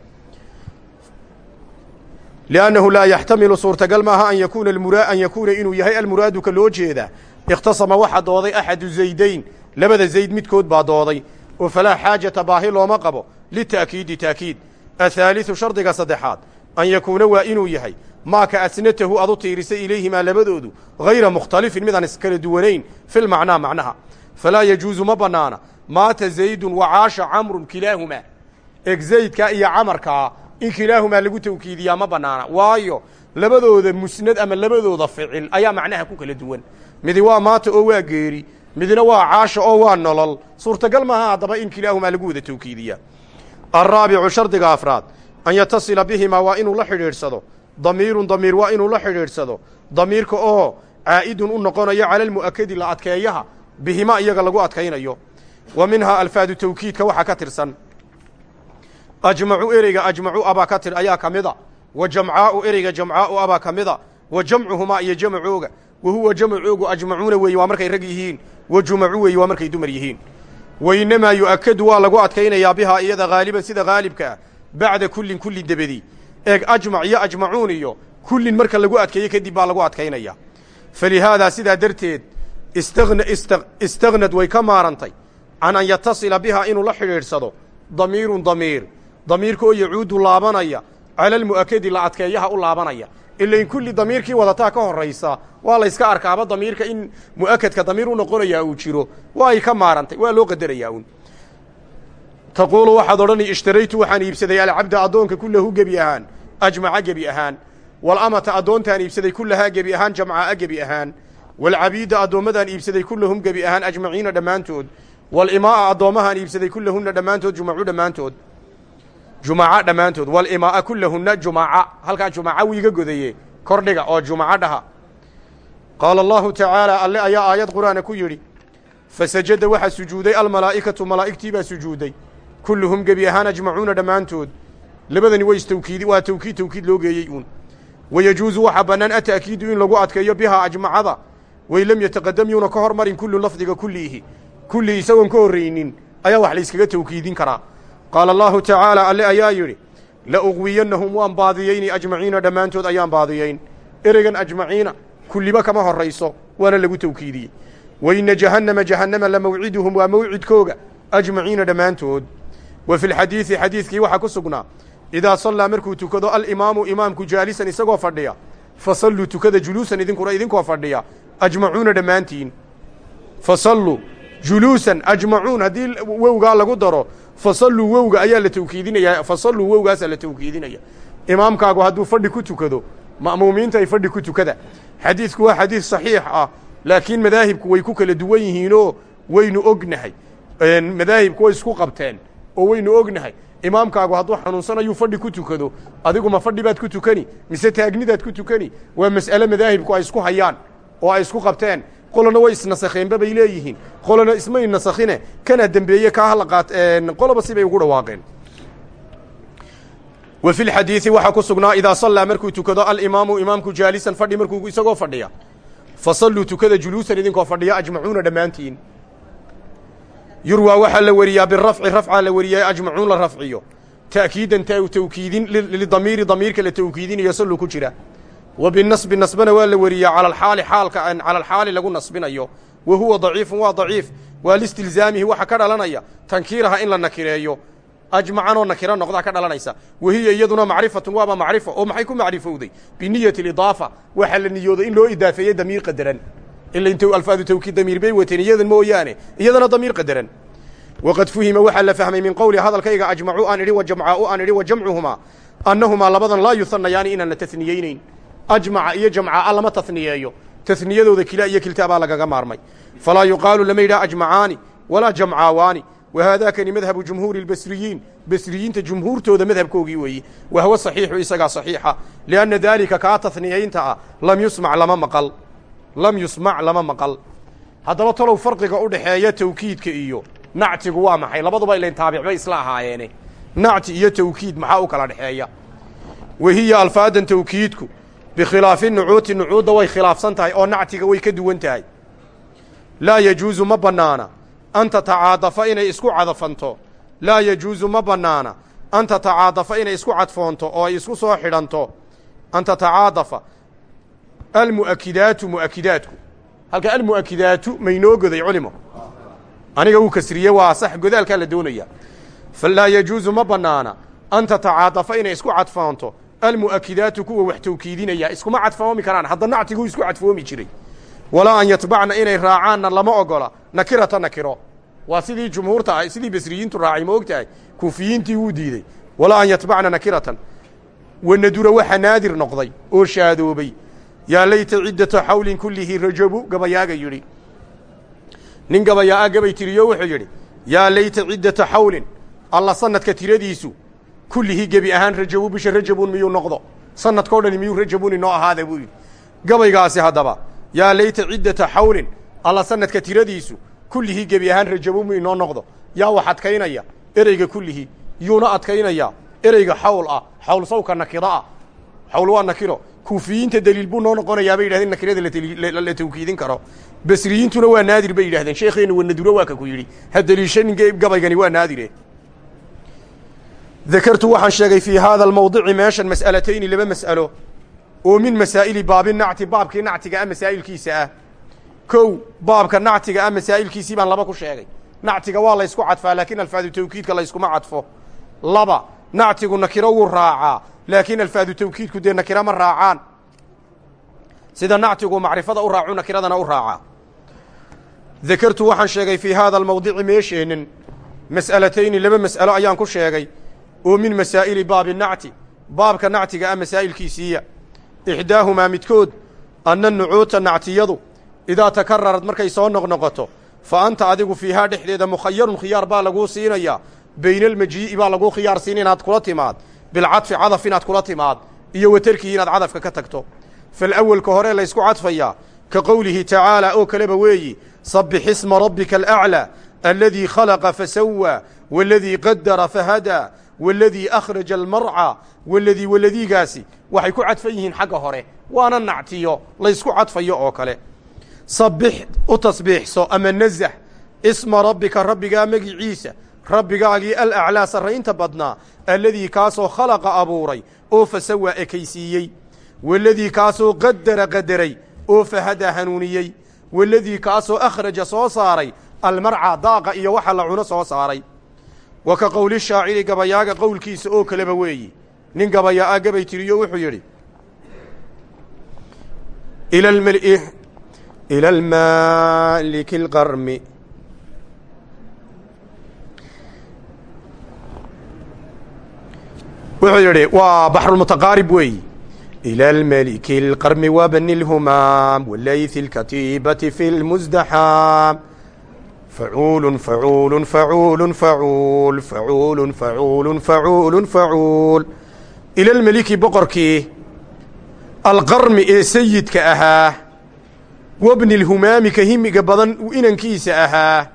liannahu laa yaxtamilu suurtagal maaha an yakuuna almura an yakuuna inuu yahay almuraadu ka loo jeedaa ikhtasama waxaa dooday axadu zaydayn labada zayd midkood baa dooday oo falaa xaajata baahi looma qabo lita'kiidi taakiid athaaliثu shardiga saddexaad an yakuuna waa inuu yahay. Maaka asnatahu ad u tiirisay ilayhimaa labadoodu hayra mukhtalifin midaan iskala duwanayn fi lmacnaa macnaha. Falaa yajuusu ma bannaana maata zaydun wacaasha camrun kilaahumaa eg zaydkaa iyo camarkaa in kilaahumaa lagu tawkiidiyaa ma bannaana waayo labadooda musnad ama labadooda ficil ayaa macnaha ku kala duwan. Midi waa maata oo waa geeri midna waa caasha oo waa nolol. Suurtagal maaha haddaba in kilaahumaa lagu wada tawkiidiyaa. Alraabicu shardiga afraad an yatasila bihimaa waa inuu la xidhiidhsado damiirun damiir waa inuu la xidhiidhsado damiirka oo caa'idun u noqonayo cala almu'akadi la adkeeyaha bihima iyaga lagu adkaynayo wa minhaa alfaadu tawkiidka waxaa ka tirsan ajmacu ereyga ajmacu abaa ka tir ayaa ka mida wa jamcaa'u ereyga jamcaa'u abaa ka mida wa jamcuhumaa iyo jamacooga wa huwa jamacoogu ajmacuuna weeye waa markay rag yihiin wa jumacu weeye waa markay dumar yihiin wa innamaa yu'akadu waa lagu adkaynayaa bihaa iyada haaliban sida haalibka ah bacda kullin kulli debedi eeg ajmac iyo ajmacuun iyo kullin marka lagu adkeeyo kadib baa lagu adkaynaya. Falihaadaa sidaa darteed istagnad way ka maarantay. Can an yatasila bihaa inuu la xidhiidhsado damiirun damiir. Damiirka oo yacuudu laabanaya cala almu'akadi la adkeeyaha u laabanaya. Ilain kulli damiirkii wadataa ka horraysa waa la yska arkaaba damiirka in mu'akadka damiir u noqonayaa uu jiro waa ay ka maarantay waa loo qadarayaa taquulu waxaad odhani ishtaraytu waxaan iibsaday alcabda addoonka kullahu gebi ahaan ajmaca gebi ahaan walamata addoontaan iibsaday kullahaa gebi ahaan jamca'a gebi ahaan walcabiida addoommadaan iibsaday kullahum gebi ahaan ajmaciina dhammaantood walimaa'a addoommahaan iibsaday kullahunna dhammaantood jumacu dhammaantood jumaca dhammaantood walimaa'a kullahunna jumaca halkaa jumaca wiiga godaye kordhiga oo jumaca dhaha qaala allahu tacaala alle ayaa aayad qur'aana ku yidhi fasajada waxaa sujuuday almalaa'ikatu malaa'igtii baa sujuuday kulluhum gebi ahaan ajmacuuna dhammaantood. Labadani way istawkiidi waa tawkiid tawkiid loo geeyey uun. Wayajuusu waxaa bannaan ata'kiidu in lagu adkeeyo bihaa ajmacada. Way lam yataqadam yuuna ka hormarin kullu lafdiga kulliihi. Kulli isagoon ka horraynin ayaa wax layskaga tawkiidin karaa. Qaala allahu tacaala alle ayaa yidhi la uqwiyannahum waan baadiyeyni ajmaciina dhammaantood ayaan baadiyeyn. Ereygan ajmaciina kulliba kama horrayso waana lagu tawkiidiyey. Wainna jahannama jahannama la mawciduhum waa mawcidkooga ajmaciina dhammaantood wa fi lxadiidi xadiidkii waxaa ku sugnaa. Idaa sallaa markuu tukado alimaamu imaamku jaalisan isagoo fadhiya. Fa salluu tukada juluusan idinkuna idinkoo fadhiya. Ajmacuuna dhammaantiin. Fa salluu juluusan ajmacuun haddii wowgaa lagu daro. Fa salluu wowga ayaa la tawkiidinayaa fa salluu wowgaasaa la tawkiidinaya. Imaamkaagu hadduu fadhi ku tukado ma'muumiinta ay fadhi ku tukada. Xadiidku waa xadiid saxiix ah laakiin madaahibku way ku kala duwan yihiinoo waynu ognahay. Madaahibku way isku qabteen oo waynu ognahay imaamkaagu hadduu xanuunsanayuu fadhi ku tukado. Adiguma fadhi baad ku tukani mise taagnidaad ku tukani? Waa mas'ale madaahibku ay isku hayaan oo ay isku qabteen. Qolona way isnasakheenba bay leeyihiin. Qolona ismay nasakhine kana dembeeye kaa hala qaat qoloba sibay ugu dhawaaqeen. Wa fi lxadiidi waxaa ku sugnaa idaa sallaa markuu tukado alimaamu imaamku jaalisan fadhi markuu isagoo fadhiya. Fa salluu tukada juluusan idinkoo fadhiya ajmacuuna dhammaantiin yurwaa waxaa la weriyaa birafci rafcaa la weriyaa ajmacuun la rafciyo. Ta'kiidan tawkiidin lidamiiri damiirka la tawkiidinayo sallu ku jira. Wa binasbi nasbana waa la weriyaa cala alxaali xaalka cala alxaali lagu nasbinayo. Wa huwa daciifun waa daciif. Waa listilzaamihi waxa ka dhalanaya. Tankiiraha in la nakireeyo. Ajmacanoo nakiro noqdaa ka dhalanaysa. Wahiya iyaduna macrifatun waaba macrifo oo maxay ku macrifowday? Biniyati lidaafa waxaa la niyooday in loo idaafeeyey damiir qadaran ila int alfaadu tawkiid damiir bay wateen iyadan mooyaane iyadana damiir qadaran waqad fuhima waxaa la fahmay min qowli hadalkayga ajmacuu aan idhi wa jamcaau aan idhi wa jamcuhumaa annahumaa labadan laa yuhanayaani inaan la taniyeynayn ajmaca iyo jamcaa lama taniyeeyo taniyadooda kila iyo kiltaa baa lagaga maarmay falaa yuqaalu lama yidhaha ajmacaani walaa jamcaawaani wa haadaakani madhabu jumhuuri اlbasriyiin basriyiinta jumhuurtooda madhabkoogii weeye wa huwa saxiixu isagaa saxiixa lianna daalika kaa taniyeynta ah lam yusmac lama maqal lam yusmac lama maqal. Haddaba talow farqiga u dhaxeeya tawkiidka iyo nactigu waa maxay? Labaduba ilayn taabic bay isla ahaayeene. Nacti iyo tawkiid maxaa u kala dhexeeya wahiya alfaadan tawkiidku. Bikhilaafi nucuuti nucuudda way khilaafsan tahay oo nactiga way ka duwan tahay. Laa yajuusu ma bannaana an tatacaadafa inay isku cadafanto. Laa yajuusu ma bannaana an tatacaadafa inay isku cadfoonto oo ay isku soo xidhanto. An tatacaadafa almu'akidaatu mu'akidaatku. Halka almu'akidaatu maynoo goday culimo. Aniga uu kasriye waa sax godaalkaa la doonaya. Falaa yajuusu ma bannaana an tatacaadafa inay isku cadfoonto almu'akidaatu kuwa wax tawkiidinaya iskuma cadfoomi karaan. Hadda nactiguu isku cadfoomi jiray. Walaa an yatbacna inay raacaanna lama ogola. Nakirata nakiro. Waa sidii jumhuurta ah sidii basriyiintu raacay ma og tahay kuufiyiintii wuu diidey walaa an yatbacna nakiratan. Wanadura waxa naadir noqday oo shaadoobay yaa layta ciddata xawlin kullihi rajabu gabayaaga yidhi. Nin gabayaa-a gabay tiriyo wuxuu yidhi yaa layta ciddata xawlin alla sanadka tiradiisu kullihii gebi ahaan rajabu bisha rajabun miyuu noqdo? Sanadkao dhani miyuu rajabun inoo ahaada buu yidhi. Gabaygaasi haddaba yaa layta ciddata xawlin alla sanadka tiradiisu kullihii gebi ahaan rajabu mi inoo noqdo? Yaa wax adkaynaya ereyga kullihii yuuna adkaynaya ereyga xawl ah xawl sawka nakiro ah xawl waa nakiro kuufiyiinta daliil buu noo noqonayaa bay yidhahdeen nakirada la tawkiidin karo. Basriyiintuna waa naadir bay yidhahdeen. Sheekheenu wanaduro waa ka ku yidhi. Ha deliishanin gabaygani waa naadire. Dakartu waxaan sheegay fii haada almawdici meeshan mas'alatayni laba mas'alo oo min masaa'ili baabi nacti baabkii nactiga ah masaa'ilkiisa ah. Kow baabka nactiga ah masaa'ilkiisii baan laba ku sheegay. Nactiga waa laysku cadfaa laakiin alfaadu tawkiidka layskuma cadfo. Laba nactigu nakiro wuu raacaa laakiin alfaadu tawkiidku dee nakira ma raacaan. Sida nactigu macrifada u raacu nakiradana u raacaa dakartu waxaan sheegay fii haada almawdici meesheennan mas'alatayni laba mas'alo ayaan ku sheegay. Oo min masaa'ili baabi nacti. Baabka nactiga ah masaa'ilkiisiiya. Ixdaahumaa midkood anna nucuuta nactiyadu idaa takararad markay soo noqnoqoto fa anta adigu fiihaa dhexdeeda mukhayarun khiyaar baa laguu siinayaa. Bayna almajii'i baa laguu khiyaar siin inaad kula timaad bilcadfi cadaf inaad kula timaad iyo watarkii inaad cadafka ka tagto. Falawelka hore laysku cadfayaa ka qowlihi tacaalaa oo kaleba weeyi sabbix isma rabbika alaclaa aladii khalaqa fasawaa waaladii qadara fahadaa waaladii akhraja almarcaa waladii waladiigaasi waxay ku cadfan yihiin xagga hore waana nactiyo laysku cadfayo oo kale. Sabbix u tasbiixso ama nazax isma rabbika rabbigaa magiciisa rabbigaagii alaclaa sarraynta badnaa alladii kaasoo khalaqa abuuray oo fasawaa ekaysiiyey. Waladii kaasoo qadara qadaray oo fahadaa hanuuniyey. Waladii kaasoo akhraja soo saaray almarca daaqa iyo waxa la cuno soo saaray. Wa ka qowli shaaciri gabayaaga qowlkiisa oo kaleba weeyi. Nin gabayaa-a gabay tiriyo wuxuu yidhi ila almaaliki alqarmi wuxuu yidhi waa baxrulmutaqaarib weeyi إلى الملك القرم وبن الهمام والليث الكتيبة في المزدحام فعول فعول فعول فعول فعول فعول فعول فعول إلى الملك بقركي القرم ee sayidka ahaa wabni lhumaami ka himiga badan u inankiisa ahaa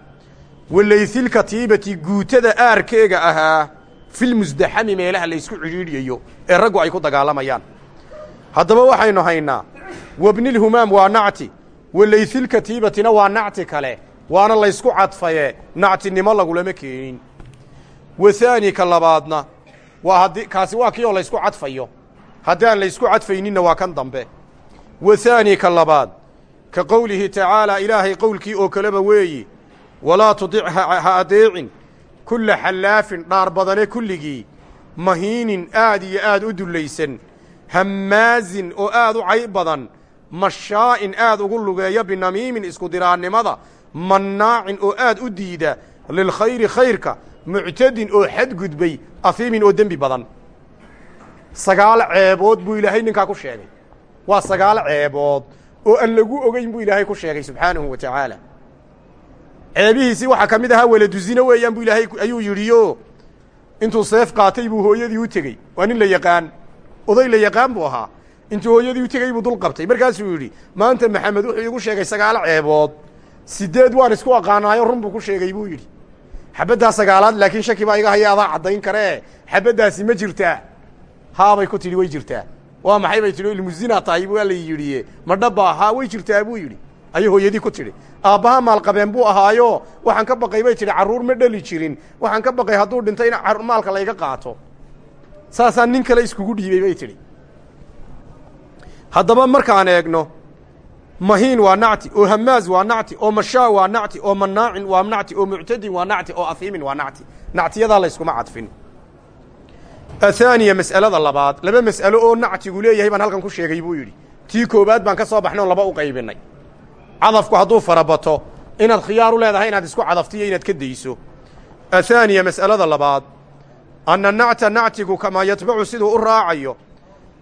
walaythilkatiibati guutada aarkeega ahaa filmusdaxami meelaha laysku cidhiidhiyayo ee raggu ay ku dagaalamayaan. Haddaba waxaynu haynaa wabnilhumaam waa nacti. Walaythilkatiibatina waa nacti kale. Waana laysku cadfaye nactinimo lagulama keenin. Wahaani ka labaadna waa haddii kaasi waa kii oo laysku cadfayo. Haddii aan laysku cadfayninna waa kan dambe. Wahaani ka labaad ka qowlihi tacaalaa ilaahay qowlkii oo kaleba weeyi walaa tudic ha adeecin kulla xallaafin dhaar badane kulligii mahiinin aad iyo aad u dullaysan hammaazin oo aad u cay badan mashaa'in aad ugu lugeeya binamiimin isku diraannimada mannaacin oo aad u diida lilkhayri khayrka muctadin oo xadgudbay ahiimin oo dembi badan. Sagaal ceebood buu ilaahay ninkaa ku sheegay. Waa sagaal ceebood oo aan lagu ogeyn buu ilaahay ku sheegay subxaanahu wa tacaala ceebihiisii waxaa ka mid ahaa weladuzino weeyaan buu ilaahay ayuu yidhiyo intuu seef qaatay buu hooyadii u tegey. Waa nin la yaqaan oday la yaqaan buu ahaa. Intuu hooyadii u tegey buu dul qabtay. Markaasuu yidhi maanta maxamed wuxuu iigu sheegay sagaal ceebood. Sideed waan isku aqaanaayo run buu ku sheegay buu yidhi. Xabaddaa sagaalaad laakiin shaki baa iga haya adaa caddayn karee xabaddaasi ma jirtaa. Haabay ku tidhi way jirtaa. Waa maxay bay tidhi ilmuzinaa tahay waa la yidhi ma dhabbaa haa way jirtaa buu yidhi ayuu hooyadii ku tidhi aabbaha maalqabeen buu ahaayo. Waxaan ka baqay bay tidhi carruur ma dhali jirin. Waxaan ka baqay hadduu dhinto in maalka layga qaato. Saasaa nin kale iskugu dhiibay bay tidhi. Haddaba markaan eegno mahiin waa nacti oo hamaaz waa nacti oo mashaa waa nacti oo manaacin waa nacti oo muctadin waa nacti oo ahiimin waa nacti. Nactiyadaa layskuma cadfin. Athaaniya mas'alada labaad laba mas'alo oo nactigu leeyahay baan halkan ku sheegay buu yidhi. Tii koowaad baan ka soo baxnay oo laba u qaybinay cadafku hadduu farabato inaad khiyaar u leedahay inaad isku cadaftiyo inaad ka dayso. Athaaniya mas'alada labaad anna nacta nactigu kamaa yatbacu siduu u raacayo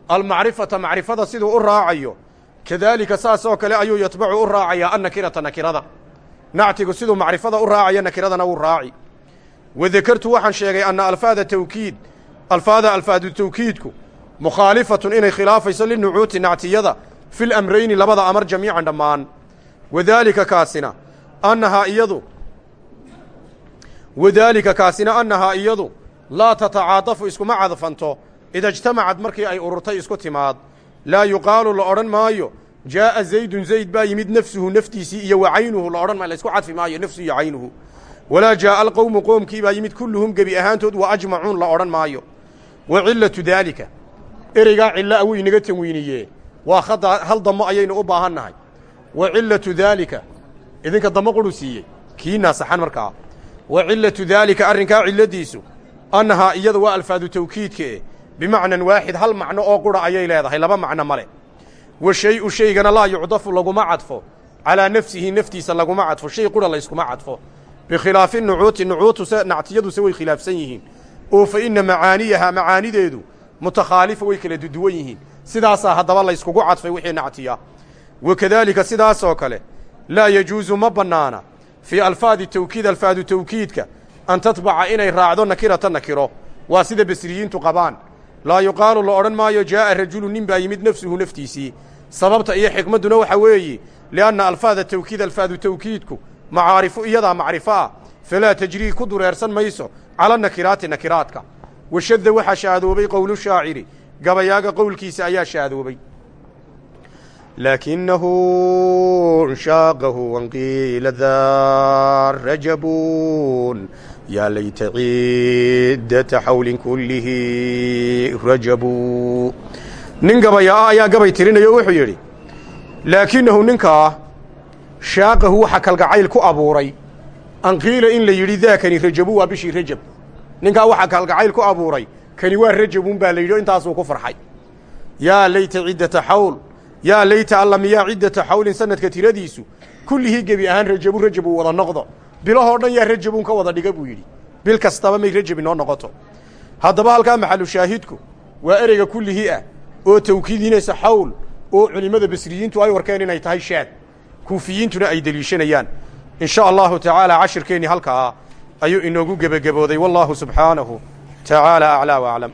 almacrifata macrifada siduu u raacayo kadaalika saas oo kale ayuu yatbacu u raacayaa annakirata nakirada. Nactigu siduu macrifada u raacayo nakiradana wuu raaci. Wa dakartu waxaan sheegay anna alfaada tawkiid alfaada alfaadu tawkiidku mukhaalifatun inay khilaafayso linucuuti nactiyada fil amrayni labada amar jamiican dhammaan wadaalika kaasina annahaa iyadu. Wadaalika kaasina annahaa iyadu. Laa tatacaadafu iskuma cadfanto. Ida ijtamacad markii ay ururtay isku timaad. Laa yuqaalu la odhan maayo jaa'a zaydun zayd baa yimid nafsuhu naftiisii iyo wa caynuhu la odhan maayo la isku cadfi maayo nafsu iyo caynuhu. Walaa jaa'a alqowmu qoomkii baa yimid kulluhum gebi ahaantood wa ajmacuun la odhan maayo. Wa cillatu daalika ereygaa cilla a wuu inaga tanwiiniyee waa hal dammo ayaynu u baahan wa cillatu daalika idinka dammo quru siiyey. Kiinaa saxan markaa wa cillatu daalika arrinkaa cilladiisu annahaa iyadu waa alfaadu tawkiidkae bimacnan waaxid hal macno oo qura ayay leedahay laba macno male wa shay-u shaygana laa yucdafu laguma cadfo. Calaa nafsihi naftiisa laguma cadfo. Shay qura layskuma cadfo. Bikhilaafi nucuuti nucuutuse nactiyaduse way khilaafsan yihiin. Oo fa inna macaaniyaha macaanideedu mutakhaalifa way kala duduwan yihiin. Sidaasaa haddaba layskugu cadfay wixii nactiya wa kadaalika sidaasoo kale laa yajuusu ma bannaana fii alfaadi tawkiid alfaadu tawkiidka an tatbaca inay raacdo nakirata nakiro waa sida basriyiintu qabaan laa yuqaalu la odhan maayo jaa'a rajulu nin baa yimid nafsuhu naftiisii sababta iyo xikmadduna waxaa weeye lianna alfaada tawkiid alfaadu tawkiidku macaarifu iyadaa macrifo ah falaa tajrii ku dureersan mayso cala nakiraati nakiraadka washadda waxaa shaadoobay qowlu gabayaaga qowlkiisa ayaa shaadoobay laakinahu shaaqahu wanqiila daa rajabun yaa layta ciddata xawlin kullihi rajabu nin gabayaa ah ayaa gabay tirinayo wuxuu yidhi laakinahu ninkaa shaaqahu waxa kalgacayl ku abuuray an qiila in la yidhi daakani rajabu waa bishii rajab ninkaa waxaa kalgacayl ku abuuray kani waa rajabun baa la yidhi o intaasuu ku farxay yaa layta ciddata xawl yaa layta alla miyaa ciddata xawlin sanadka tiradiisu kullihii gebi ahaan rajabu rajab uu wada noqdo. Bilahoo dhan yaa rajabun ka wada dhiga buu yidhi. Bil kastaba may rajab inoo noqoto. Haddaba halkaa maxalu shaahidku waa ereyga kullihii ah oo tawkiidinaysa xawl oo culimmada basriyiintu ay warkeen inay tahay shaad. Kuufiyiintuna ay deliishanayaan. In sha allahu tacaala cashirkeennii halkaa ayuu inoogu gebagabooday. Wallaahu subxaanahu tacaala aclaa w aclam